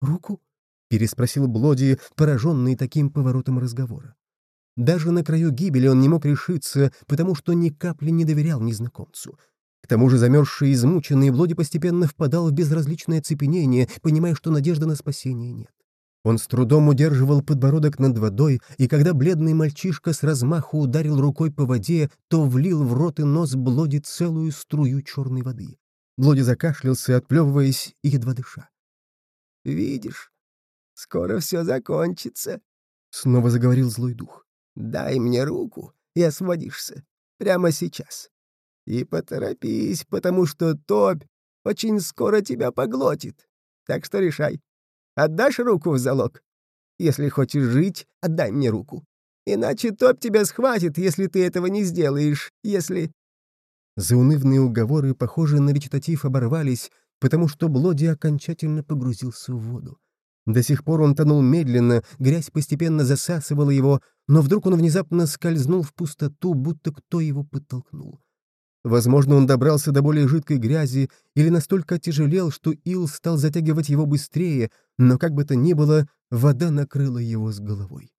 B: «Руку?»
A: — переспросил Блоди, пораженный таким поворотом разговора. Даже на краю гибели он не мог решиться, потому что ни капли не доверял незнакомцу. К тому же замерзший и измученный Блоди постепенно впадал в безразличное цепенение, понимая, что надежды на спасение нет. Он с трудом удерживал подбородок над водой, и когда бледный мальчишка с размаху ударил рукой по воде, то влил в рот и нос Блоди целую струю черной воды. Блоди закашлялся, отплевываясь и едва дыша.
C: «Видишь, скоро все закончится», —
A: снова заговорил злой дух.
C: «Дай мне руку и освободишься. Прямо сейчас. И поторопись, потому что топь очень скоро тебя поглотит. Так что решай, Отдашь руку в залог? Если хочешь жить, отдай мне руку. Иначе топ тебя схватит, если ты этого не сделаешь, если...»
A: Заунывные уговоры, похожие на речитатив, оборвались, потому что Блоди окончательно погрузился в воду. До сих пор он тонул медленно, грязь постепенно засасывала его, но вдруг он внезапно скользнул в пустоту, будто кто его подтолкнул. Возможно, он добрался до более жидкой грязи или настолько отяжелел, что ил стал затягивать его быстрее, но как бы то ни было, вода накрыла его с головой.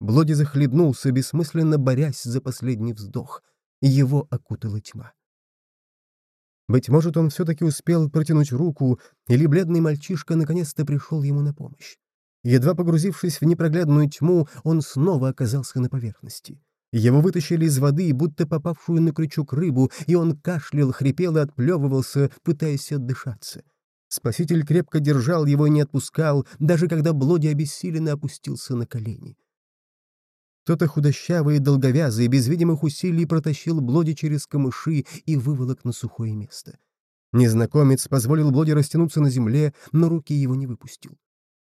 A: Блоди захлебнулся, бессмысленно борясь за последний вздох. Его окутала тьма. Быть может, он все-таки успел протянуть руку, или бледный мальчишка наконец-то пришел ему на помощь. Едва погрузившись в непроглядную тьму, он снова оказался на поверхности. Его вытащили из воды, будто попавшую на крючок рыбу, и он кашлял, хрипел и отплевывался, пытаясь отдышаться. Спаситель крепко держал его и не отпускал, даже когда Блоди обессиленно опустился на колени. Кто-то худощавый и долговязый, без видимых усилий протащил Блоди через камыши и выволок на сухое место. Незнакомец позволил Блоди растянуться на земле, но руки его не выпустил.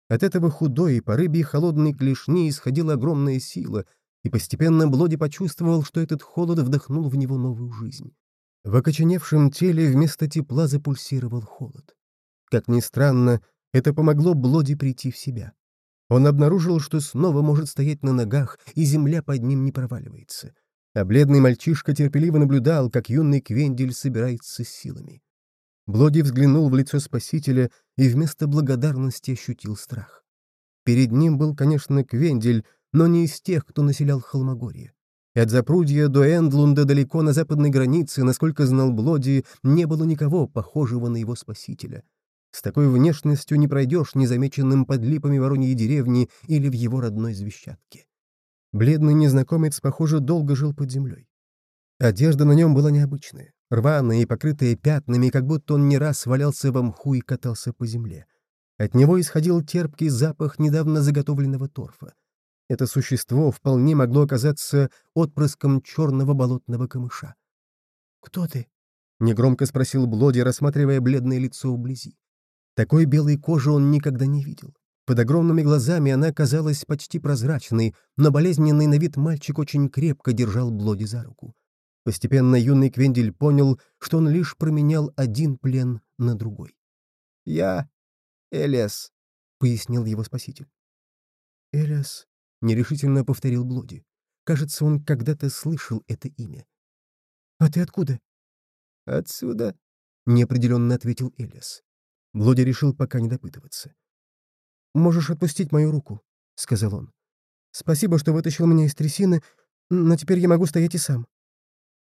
A: От этого худой по рыбьей холодной клешни исходила огромная сила, и постепенно Блоди почувствовал, что этот холод вдохнул в него новую жизнь. В окоченевшем теле вместо тепла запульсировал холод. Как ни странно, это помогло Блоди прийти в себя. Он обнаружил, что снова может стоять на ногах, и земля под ним не проваливается. А бледный мальчишка терпеливо наблюдал, как юный Квендель собирается с силами. Блоди взглянул в лицо Спасителя и вместо благодарности ощутил страх. Перед ним был, конечно, Квендель, но не из тех, кто населял Холмогорье. От Запрудья до Эндлунда далеко на западной границе, насколько знал Блоди, не было никого, похожего на его спасителя. С такой внешностью не пройдешь незамеченным под липами Вороньей деревни или в его родной Звещатке. Бледный незнакомец, похоже, долго жил под землей. Одежда на нем была необычная, рваная и покрытая пятнами, как будто он не раз валялся в мху и катался по земле. От него исходил терпкий запах недавно заготовленного торфа. Это существо вполне могло оказаться отпрыском черного болотного камыша.
B: «Кто ты?»
A: — негромко спросил Блоди, рассматривая бледное лицо вблизи. Такой белой кожи он никогда не видел. Под огромными глазами она казалась почти прозрачной, но болезненный на вид мальчик очень крепко держал Блоди за руку. Постепенно юный Квендель понял, что он лишь променял один плен на другой.
C: «Я Элиас», —
A: пояснил его спаситель.
B: «Элиас», —
A: нерешительно повторил Блоди. Кажется, он когда-то слышал это имя.
B: «А ты откуда?»
C: «Отсюда», —
A: неопределенно ответил Элиас. Блоди решил пока не допытываться.
B: «Можешь отпустить мою руку», — сказал он. «Спасибо, что вытащил меня из трясины, но теперь я могу стоять и сам».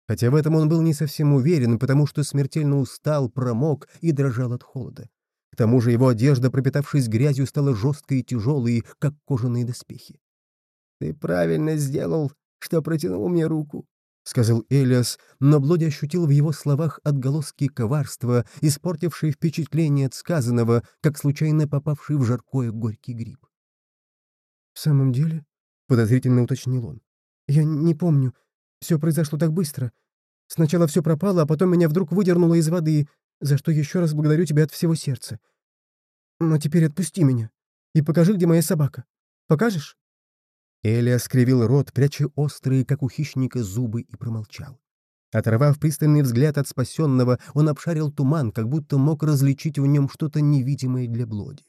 A: Хотя в этом он был не совсем уверен, потому что смертельно устал, промок и дрожал от холода. К тому же его одежда, пропитавшись грязью, стала жесткой и тяжелой, как кожаные доспехи.
C: «Ты правильно сделал, что протянул мне руку», —
A: сказал Элиас, но Блоди ощутил в его словах отголоски коварства, испортившие впечатление от сказанного, как случайно попавший в жаркое горький гриб.
B: «В самом деле?» — подозрительно уточнил он. «Я не помню. Все произошло так быстро. Сначала все пропало, а потом меня вдруг выдернуло из воды, за что еще раз благодарю тебя от всего сердца. Но теперь отпусти меня и покажи, где моя собака. Покажешь?»
A: Элия скривил рот, пряча острые, как у хищника, зубы, и промолчал. Оторвав пристальный взгляд от спасенного, он обшарил туман, как будто мог различить в нем что-то невидимое для Блоди.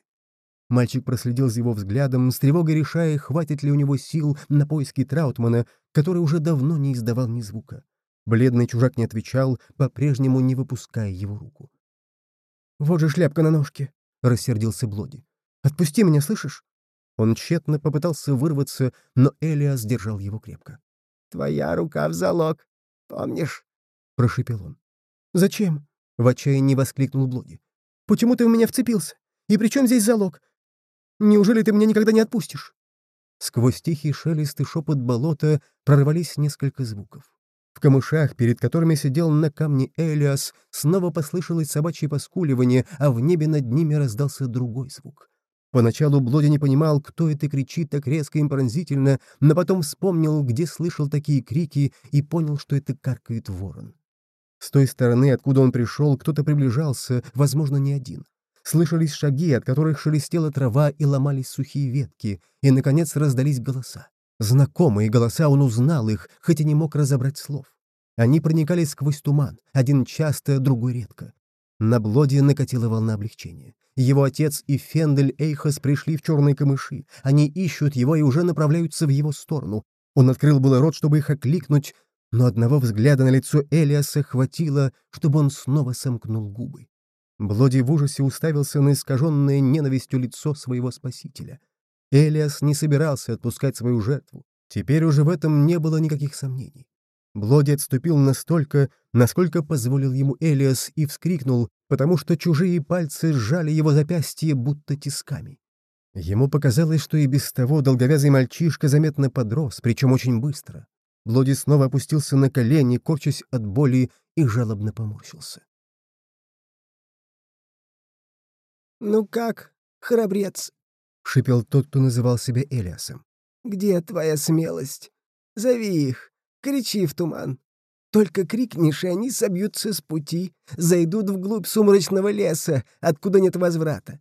A: Мальчик проследил за его взглядом, с тревогой решая, хватит ли у него сил на поиски Траутмана, который уже давно не издавал ни звука. Бледный чужак не отвечал, по-прежнему не выпуская его руку.
B: «Вот же шляпка на ножке!» — рассердился Блоди. «Отпусти меня, слышишь?
A: Он тщетно попытался вырваться, но Элиас держал его крепко.
C: «Твоя рука в залог, помнишь?»
A: — прошипел он.
B: «Зачем?»
A: — в отчаянии воскликнул Блоди.
B: «Почему ты в меня вцепился? И при чем здесь залог? Неужели ты меня никогда не отпустишь?»
A: Сквозь тихий шелест и шепот болота прорвались несколько звуков. В камышах, перед которыми сидел на камне Элиас, снова послышалось собачье поскуливание, а в небе над ними раздался другой звук. Поначалу Блоди не понимал, кто это кричит так резко и пронзительно, но потом вспомнил, где слышал такие крики, и понял, что это каркает ворон. С той стороны, откуда он пришел, кто-то приближался, возможно, не один. Слышались шаги, от которых шелестела трава и ломались сухие ветки, и, наконец, раздались голоса. Знакомые голоса, он узнал их, хоть и не мог разобрать слов. Они проникали сквозь туман, один часто, другой редко. На Блоди накатила волна облегчения. Его отец и Фендель Эйхос пришли в черные камыши. Они ищут его и уже направляются в его сторону. Он открыл было рот, чтобы их окликнуть, но одного взгляда на лицо Элиаса хватило, чтобы он снова сомкнул губы. Блоди в ужасе уставился на искаженное ненавистью лицо своего спасителя. Элиас не собирался отпускать свою жертву. Теперь уже в этом не было никаких сомнений. Блоди отступил настолько, насколько позволил ему Элиас, и вскрикнул, потому что чужие пальцы сжали его запястье будто тисками. Ему показалось, что и без того долговязый мальчишка заметно подрос, причем очень быстро. Блоди снова опустился на колени, корчась от боли, и жалобно поморщился.
C: «Ну как, храбрец?»
A: — шипел тот, кто называл себя Элиасом.
C: «Где твоя смелость? Зови их, кричи в туман. Только крикнешь, и они собьются с пути, зайдут вглубь сумрачного леса, откуда нет возврата.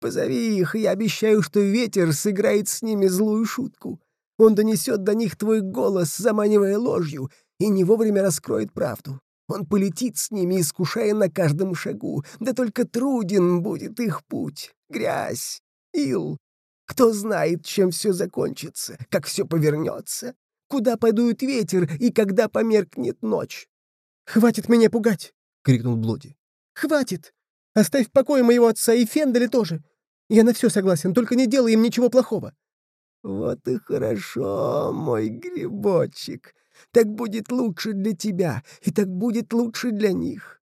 C: Позови их, и я обещаю, что ветер сыграет с ними злую шутку. Он донесет до них твой голос, заманивая ложью, и не вовремя раскроет правду. Он полетит с ними, искушая на каждом шагу. Да только труден будет их путь. Грязь, ил. Кто знает, чем все закончится, как все повернется, куда подует ветер и когда померкнет ночь.
B: «Хватит меня пугать!» — крикнул Блоди. «Хватит! Оставь в покое моего отца и Фенделя тоже. Я на все согласен, только не делай им ничего плохого».
C: «Вот и хорошо, мой грибочек. Так будет лучше для тебя, и так будет лучше для них.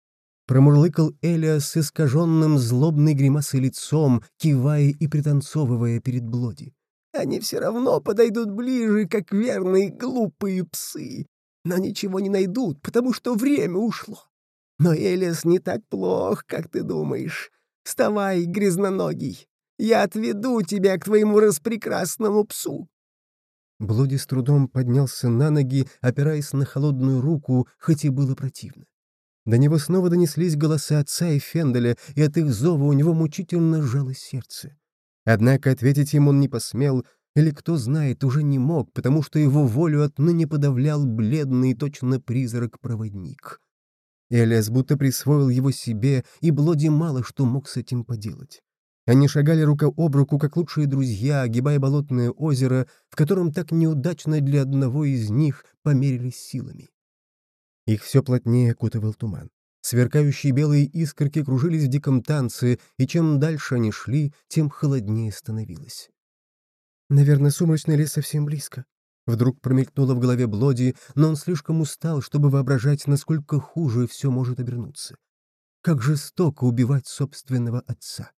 A: Промурлыкал Элиас с искаженным злобной гримасой лицом, кивая и пританцовывая перед Блоди.
C: Они все равно подойдут ближе, как верные глупые псы. Но ничего не найдут, потому что время ушло. Но Элиас не так плох, как ты думаешь. Вставай, грязноногий. Я отведу тебя к твоему распрекрасному псу.
A: Блоди с трудом поднялся на ноги, опираясь на холодную руку, хоть и было противно. До него снова донеслись голоса отца и Фенделя, и от их зова у него мучительно сжалось сердце. Однако ответить им он не посмел, или, кто знает, уже не мог, потому что его волю отныне подавлял бледный, точно призрак-проводник. Элиас будто присвоил его себе, и Блоди мало что мог с этим поделать. Они шагали рука об руку, как лучшие друзья, огибая болотное озеро, в котором так неудачно для одного из них померились силами. Их все плотнее окутывал туман. Сверкающие белые искорки кружились в диком танце, и чем дальше они шли, тем холоднее становилось.
B: «Наверное, сумрачный лес совсем близко»,
A: Вдруг промелькнуло в голове Блоди, но он слишком устал, чтобы воображать, насколько хуже все может обернуться. Как жестоко убивать собственного отца.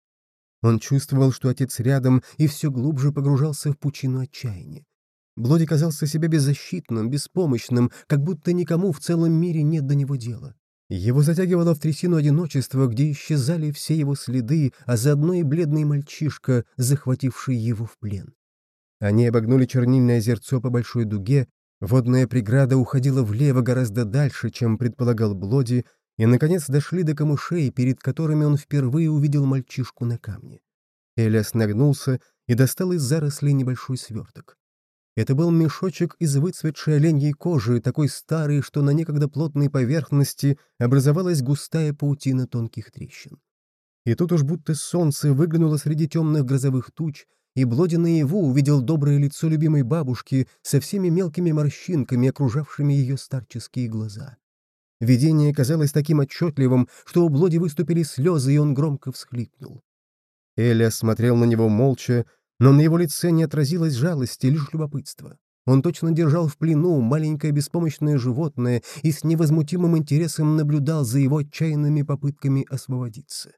A: Он чувствовал, что отец рядом, и все глубже погружался в пучину отчаяния. Блоди казался себе беззащитным, беспомощным, как будто никому в целом мире нет до него дела. Его затягивало в трясину одиночества, где исчезали все его следы, а заодно и бледный мальчишка, захвативший его в плен. Они обогнули чернильное озерцо по большой дуге, водная преграда уходила влево гораздо дальше, чем предполагал Блоди, и, наконец, дошли до камышей, перед которыми он впервые увидел мальчишку на камне. Элиас нагнулся и достал из зарослей небольшой сверток. Это был мешочек из выцветшей оленьей кожи, такой старый, что на некогда плотной поверхности образовалась густая паутина тонких трещин. И тут уж будто солнце выглянуло среди темных грозовых туч, и Блоди наяву увидел доброе лицо любимой бабушки со всеми мелкими морщинками, окружавшими ее старческие глаза. Видение казалось таким отчетливым, что у Блоди выступили слезы, и он громко всхлипнул. Эля смотрел на него молча, Но на его лице не отразилось жалости, лишь любопытство. Он точно держал в плену маленькое беспомощное животное и с невозмутимым интересом наблюдал за его отчаянными попытками освободиться.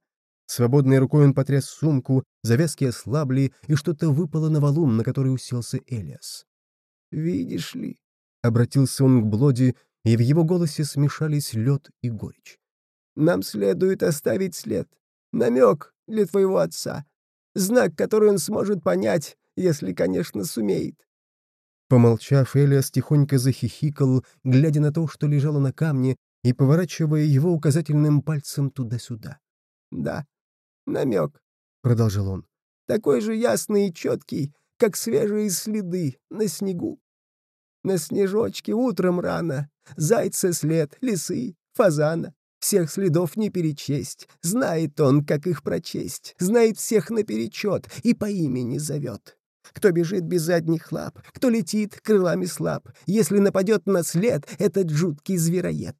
A: Свободной рукой он потряс сумку, завязки ослабли, и что-то выпало на валун, на который уселся Элиас.
C: «Видишь ли?»
A: — обратился он к Блоди, и в его голосе смешались лед и горечь.
C: «Нам следует оставить след, намек для твоего отца, знак, который он сможет понять, если, конечно, сумеет.
A: Помолчав, Элиас тихонько захихикал, глядя на то, что лежало на камне, и поворачивая его указательным пальцем туда-сюда.
C: «Да, намек», —
A: продолжил он.
C: «Такой же ясный и четкий, как свежие следы на снегу. На снежочке утром рано, зайца след, лисы, фазана. Всех следов не перечесть. Знает он, как их прочесть. Знает всех наперечет и по имени зовет кто бежит без задних лап, кто летит крылами слаб, если нападет на след этот жуткий звероед.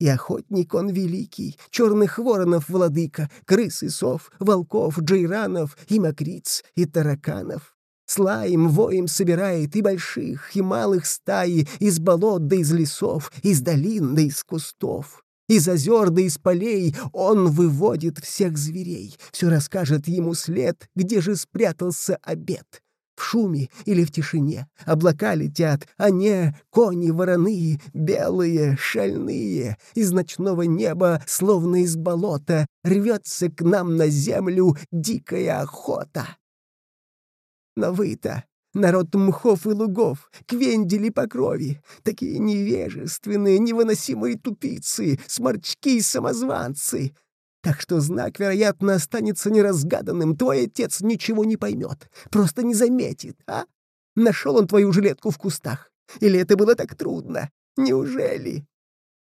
C: И охотник он великий, черных воронов владыка, крыс и сов, волков, джейранов и мокриц, и тараканов. Слаем, воем собирает и больших, и малых стаи, из болот да из лесов, из долин да из кустов. Из озер да из полей он выводит всех зверей, все расскажет ему след, где же спрятался обед. В шуме или в тишине облака летят, а не кони вороные, белые, шальные. Из ночного неба, словно из болота, рвется к нам на землю дикая охота. Но вы-то, народ мхов и лугов, квендели по крови, такие невежественные, невыносимые тупицы, сморчки и самозванцы, так что знак, вероятно, останется неразгаданным. Твой отец ничего не поймет, просто не заметит, а? Нашел он твою жилетку в кустах? Или это было так трудно? Неужели?»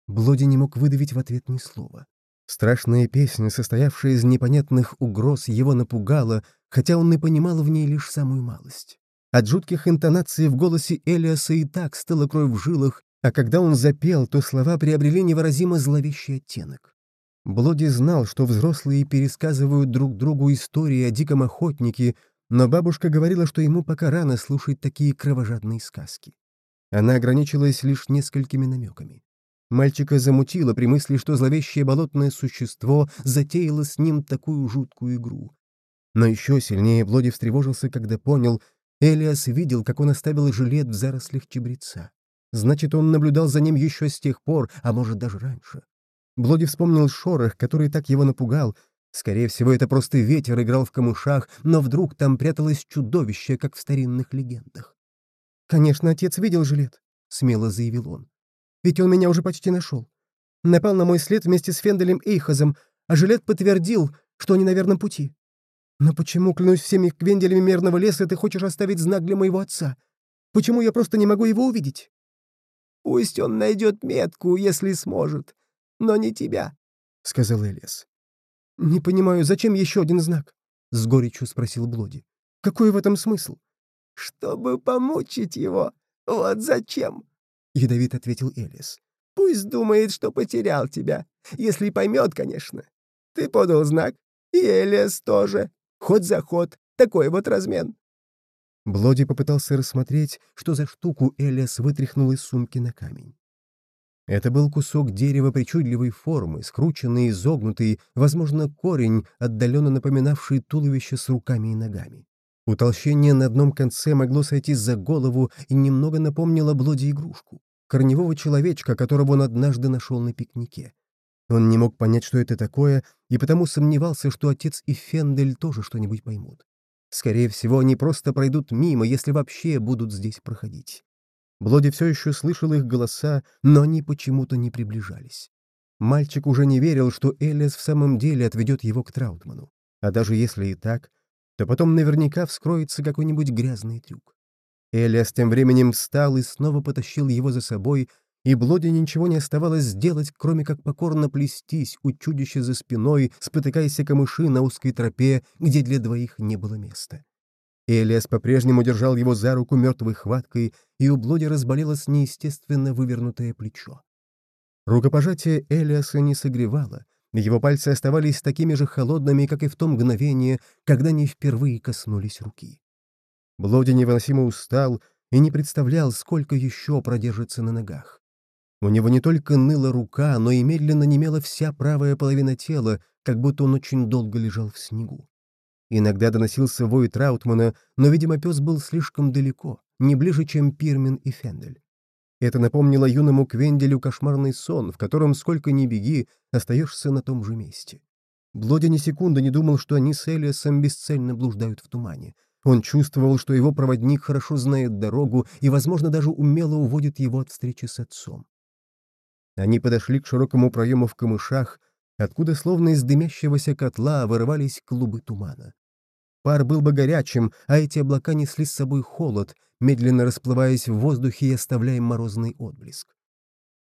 A: Блоди не мог выдавить в ответ ни слова. Страшная песня, состоявшая из непонятных угроз, его напугала, хотя он и понимал в ней лишь самую малость. От жутких интонаций в голосе Элиаса и так стыла кровь в жилах, а когда он запел, то слова приобрели невыразимо зловещий оттенок. Блоди знал, что взрослые пересказывают друг другу истории о диком охотнике, но бабушка говорила, что ему пока рано слушать такие кровожадные сказки. Она ограничилась лишь несколькими намеками. Мальчика замутило при мысли, что зловещее болотное существо затеяло с ним такую жуткую игру. Но еще сильнее Блоди встревожился, когда понял, Элиас видел, как он оставил жилет в зарослях чебреца. Значит, он наблюдал за ним еще с тех пор, а может, даже раньше. Блоди вспомнил шорох, который так его напугал. Скорее всего, это просто ветер играл в камышах, но вдруг там пряталось чудовище, как в старинных легендах.
B: «Конечно, отец видел жилет», — смело заявил он. «Ведь он меня уже почти нашел. Напал на мой след вместе с Фенделем Эйхазом, а жилет подтвердил, что они на верном пути. Но почему, клянусь всеми квенделями мерного леса, ты хочешь оставить знак для моего отца? Почему я просто не могу его увидеть?»
C: «Пусть он найдет метку, если сможет но не тебя», — сказал Элиас.
B: «Не понимаю, зачем еще один знак?» — с горечью спросил Блоди. «Какой в этом смысл?»
C: «Чтобы помучить его. Вот зачем?» — ядовит ответил Элис. «Пусть думает, что потерял тебя. Если поймет, конечно. Ты подал знак, и Элиас тоже. Ход за ход. Такой вот размен».
A: Блоди попытался рассмотреть, что за штуку Элиас вытряхнул из сумки на камень. Это был кусок дерева причудливой формы, скрученный изогнутый, возможно, корень, отдаленно напоминавший туловище с руками и ногами. Утолщение на одном конце могло сойти за голову и немного напомнило Блоди игрушку, корневого человечка, которого он однажды нашел на пикнике. Он не мог понять, что это такое, и потому сомневался, что отец и Фендель тоже что-нибудь поймут. Скорее всего, они просто пройдут мимо, если вообще будут здесь проходить. Блоди все еще слышал их голоса, но они почему-то не приближались. Мальчик уже не верил, что Элис в самом деле отведет его к Траутману. А даже если и так, то потом наверняка вскроется какой-нибудь грязный трюк. Элиас тем временем встал и снова потащил его за собой, и Блоди ничего не оставалось сделать, кроме как покорно плестись у чудища за спиной, спотыкаясь о камыши на узкой тропе, где для двоих не было места. Элиас по-прежнему держал его за руку мертвой хваткой, и у Блоди разболелось неестественно вывернутое плечо. Рукопожатие Элиаса не согревало, его пальцы оставались такими же холодными, как и в то мгновение, когда они впервые коснулись руки. Блоди невыносимо устал и не представлял, сколько еще продержится на ногах. У него не только ныла рука, но и медленно немела вся правая половина тела, как будто он очень долго лежал в снегу. Иногда доносился вой Траутмана, но, видимо, пес был слишком далеко, не ближе, чем Пирмен и Фендель. Это напомнило юному Квенделю кошмарный сон, в котором, сколько ни беги, остаешься на том же месте. Блоди ни секунды не думал, что они с Элиасом бесцельно блуждают в тумане. Он чувствовал, что его проводник хорошо знает дорогу и, возможно, даже умело уводит его от встречи с отцом. Они подошли к широкому проему в камышах, откуда словно из дымящегося котла вырывались клубы тумана. Пар был бы горячим, а эти облака несли с собой холод, медленно расплываясь в воздухе и оставляя морозный отблеск.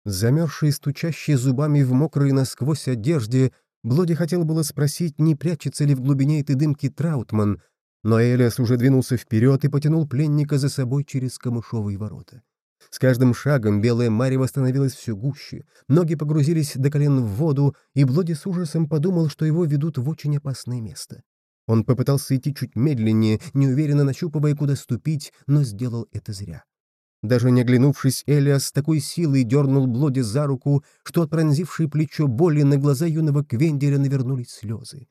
A: Замерзший, стучащий зубами в мокрой насквозь одежде, Блоди хотел было спросить, не прячется ли в глубине этой дымки Траутман, но Элиас уже двинулся вперед и потянул пленника за собой через камышовые ворота. С каждым шагом белая марево становилась все гуще, ноги погрузились до колен в воду, и Блоди с ужасом подумал, что его ведут в очень опасное место. Он попытался идти чуть медленнее, неуверенно нащупывая, куда ступить, но сделал это зря. Даже не оглянувшись, Элиас с такой силой дернул Блоди за руку, что от пронзившей плечо боли на глаза юного Квенделя навернулись слезы.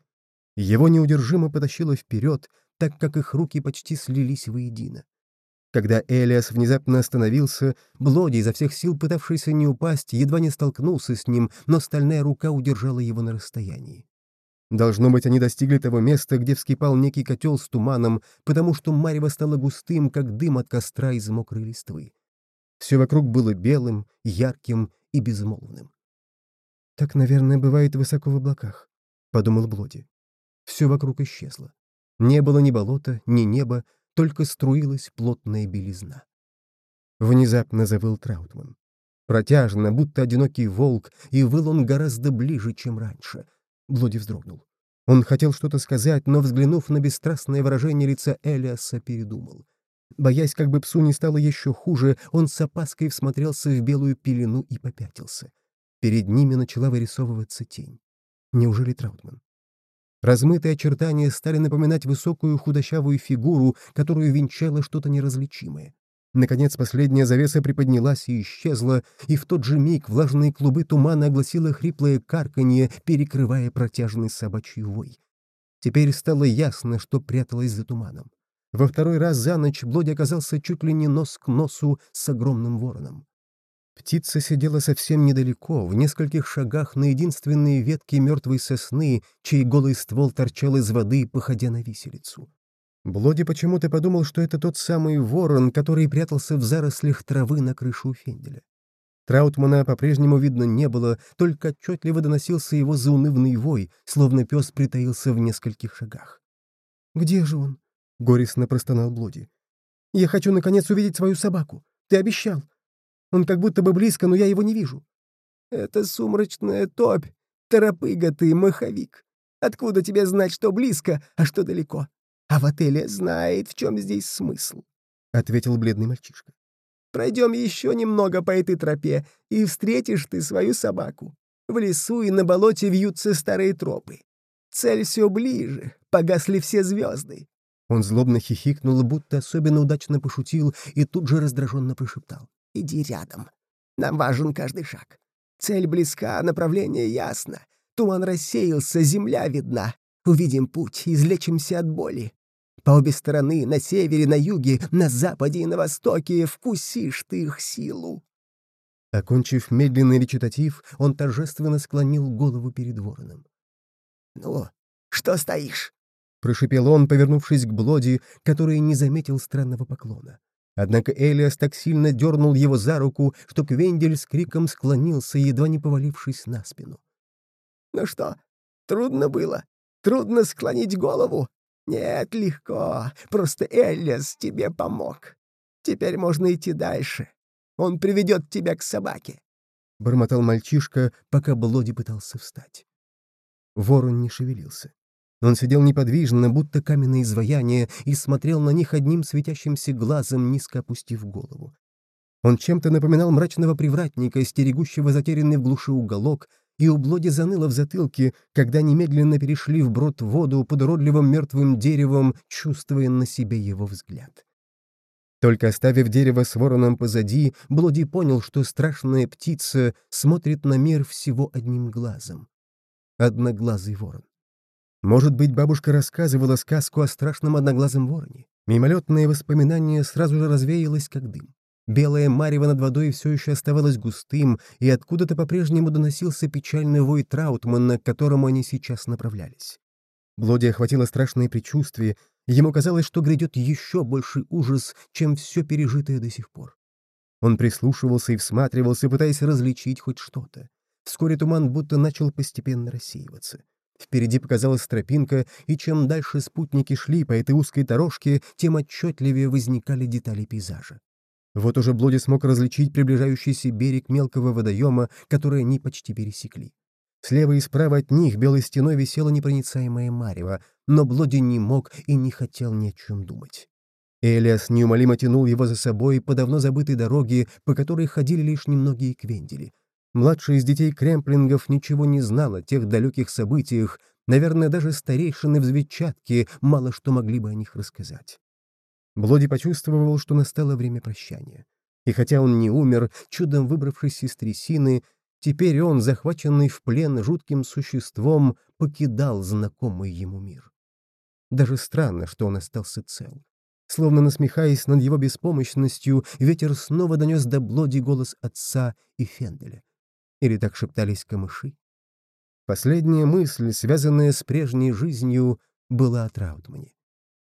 A: Его неудержимо потащило вперед, так как их руки почти слились воедино. Когда Элиас внезапно остановился, Блоди, изо всех сил пытавшийся не упасть, едва не столкнулся с ним, но стальная рука удержала его на расстоянии. Должно быть, они достигли того места, где вскипал некий котел с туманом, потому что марево стало густым, как дым от костра из мокрой листвы. Все вокруг было белым, ярким и безмолвным. «Так, наверное, бывает высоко в облаках», — подумал Блоди. Все вокруг исчезло. Не было ни болота, ни неба, только струилась плотная белизна. Внезапно завыл Траутман. Протяжно, будто одинокий волк, и выл он гораздо ближе, чем раньше. Блоди вздрогнул. Он хотел что-то сказать, но, взглянув на бесстрастное выражение лица Элиаса, передумал. Боясь, как бы псу не стало еще хуже, он с опаской всмотрелся в белую пелену и попятился. Перед ними начала вырисовываться тень. Неужели Траутман? Размытые очертания стали напоминать высокую худощавую фигуру, которую венчало что-то неразличимое. Наконец последняя завеса приподнялась и исчезла, и в тот же миг влажные клубы тумана огласило хриплое карканье, перекрывая протяжный собачий вой. Теперь стало ясно, что пряталось за туманом. Во второй раз за ночь Блоди оказался чуть ли не нос к носу с огромным вороном. Птица сидела совсем недалеко, в нескольких шагах на единственной ветке мертвой сосны, чей голый ствол торчал из воды, походя на виселицу. Блоди почему-то подумал, что это тот самый ворон, который прятался в зарослях травы на крышу Фенделя. Траутмана по-прежнему видно не было, только отчетливо доносился его заунывный вой, словно пес притаился в нескольких шагах.
B: «Где же он?»
A: — горестно простонал Блоди.
B: «Я хочу, наконец, увидеть свою собаку. Ты обещал. Он как будто бы близко, но я его не вижу.
C: Это сумрачная топь. Торопыга ты, маховик. Откуда тебе знать, что близко, а что далеко? А в отеле знает, в чем здесь смысл, — ответил бледный мальчишка. Пройдем еще немного по этой тропе, и встретишь ты свою собаку. В лесу и на болоте вьются старые тропы. Цель все ближе, погасли все звезды.
A: Он злобно хихикнул, будто особенно удачно пошутил, и тут же раздраженно прошептал.
C: Иди рядом. Нам важен каждый шаг. Цель близка, направление ясно. Туман рассеялся, земля видна. Увидим путь, излечимся от боли. По обе стороны, на севере, на юге, на западе и на востоке, вкусишь ты их силу.
A: Окончив медленный речитатив, он торжественно склонил голову перед вороном.
C: «Ну, что стоишь?»
A: — прошипел он, повернувшись к Блоди, который не заметил странного поклона. Однако Элиас так сильно дернул его за руку, что Квендель с криком склонился, едва не повалившись на спину.
C: «Ну что, трудно было? Трудно склонить голову? Нет, легко. Просто Элиас тебе помог. Теперь можно идти дальше. Он приведет тебя к собаке».
A: Бормотал мальчишка, пока Блоди пытался встать. Ворон не шевелился. Он сидел неподвижно, будто каменное изваяние, и смотрел на них одним светящимся глазом, низко опустив голову. Он чем-то напоминал мрачного привратника, стерегущего затерянный в глуши уголок, и у Блоди заныло в затылке, когда немедленно перешли вброд воду под уродливым мертвым деревом, чувствуя на себе его взгляд. Только оставив дерево с вороном позади, Блоди понял, что страшная птица смотрит на мир всего одним глазом. Одноглазый ворон. Может быть, бабушка рассказывала сказку о страшном одноглазом вороне. Мимолетное воспоминание сразу же развеялось, как дым. Белое марево над водой все еще оставалось густым, и откуда-то по-прежнему доносился печальный вой Траутмана, к которому они сейчас направлялись. Блоди охватило страшное предчувствие, ему казалось, что грядет еще больший ужас, чем все пережитое до сих пор. Он прислушивался и всматривался, пытаясь различить хоть что-то. Вскоре туман будто начал постепенно рассеиваться. Впереди показалась тропинка, и чем дальше спутники шли по этой узкой дорожке, тем отчетливее возникали детали пейзажа. Вот уже Блоди смог различить приближающийся берег мелкого водоема, который они почти пересекли. Слева и справа от них белой стеной висела непроницаемая марево, но Блоди не мог и не хотел ни о чем думать. Элиас неумолимо тянул его за собой по давно забытой дороге, по которой ходили лишь немногие квендели. Младший из детей Кремплингов ничего не знал о тех далеких событиях, наверное, даже старейшины в Звечатке мало что могли бы о них рассказать. Блоди почувствовал, что настало время прощания. И хотя он не умер, чудом выбравшись из трясины, теперь он, захваченный в плен жутким существом, покидал знакомый ему мир. Даже странно, что он остался цел. Словно насмехаясь над его беспомощностью, ветер снова донес до Блоди голос отца и Фенделя. Или так шептались камыши? Последняя мысль, связанная с прежней жизнью, была о Траутмане.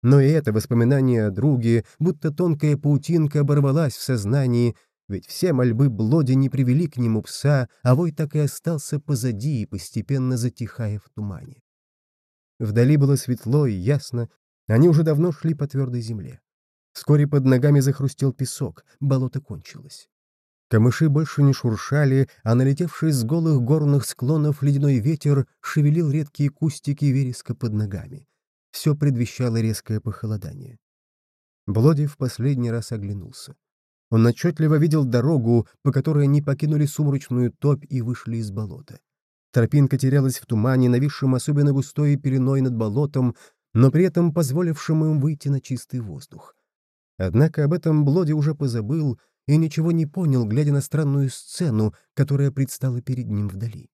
A: Но и это воспоминание о друге, будто тонкая паутинка оборвалась в сознании, ведь все мольбы Блоди не привели к нему пса, а вой так и остался позади, постепенно затихая в тумане. Вдали было светло и ясно, они уже давно шли по твердой земле. Вскоре под ногами захрустел песок, болото кончилось. Камыши больше не шуршали, а налетевший с голых горных склонов ледяной ветер шевелил редкие кустики вереска под ногами. Все предвещало резкое похолодание. Блоди в последний раз оглянулся. Он отчетливо видел дорогу, по которой они покинули сумрачную топь и вышли из болота. Тропинка терялась в тумане, нависшем особенно густой пеленой над болотом, но при этом позволившим им выйти на чистый воздух. Однако об этом Блоди уже позабыл — и ничего не понял, глядя на странную сцену, которая предстала перед ним вдали.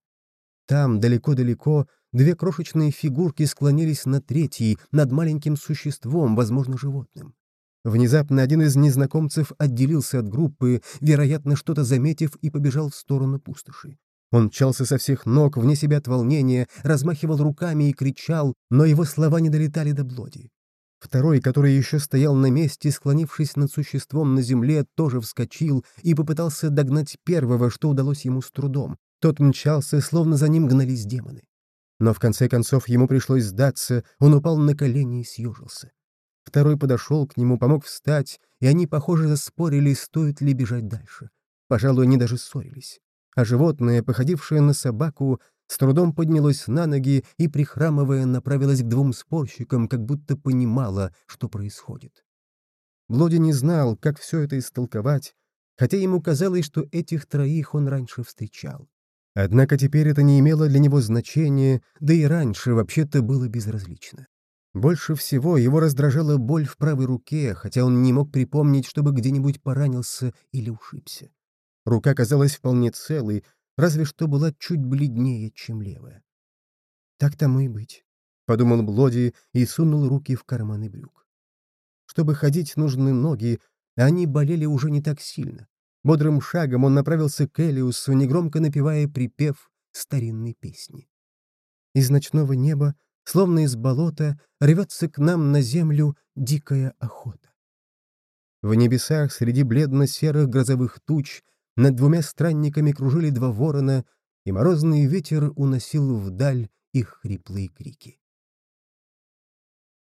A: Там, далеко-далеко, две крошечные фигурки склонились над третьей, над маленьким существом, возможно, животным. Внезапно один из незнакомцев отделился от группы, вероятно, что-то заметив, и побежал в сторону пустоши. Он мчался со всех ног, вне себя от волнения, размахивал руками и кричал, но его слова не долетали до Блоди. Второй, который еще стоял на месте, склонившись над существом на земле, тоже вскочил и попытался догнать первого, что удалось ему с трудом. Тот мчался, словно за ним гнались демоны. Но в конце концов ему пришлось сдаться, он упал на колени и съежился. Второй подошел к нему, помог встать, и они, похоже, заспорили, стоит ли бежать дальше. Пожалуй, они даже ссорились. А животное, походившее на собаку, с трудом поднялась на ноги и, прихрамывая, направилась к двум спорщикам, как будто понимала, что происходит. Блоди не знал, как все это истолковать, хотя ему казалось, что этих троих он раньше встречал. Однако теперь это не имело для него значения, да и раньше вообще-то было безразлично. Больше всего его раздражала боль в правой руке, хотя он не мог припомнить, чтобы где-нибудь поранился или ушибся. Рука казалась вполне целой, разве что была чуть бледнее, чем левая. «Так тому и быть», — подумал Блоди и сунул руки в карманы брюк. Чтобы ходить, нужны ноги, а они болели уже не так сильно. Бодрым шагом он направился к Элиусу, негромко напевая припев старинной песни. Из ночного неба, словно из болота, рвется к нам на землю дикая охота. В небесах среди бледно-серых грозовых туч над двумя странниками кружили два ворона, и морозный ветер уносил вдаль их хриплые крики.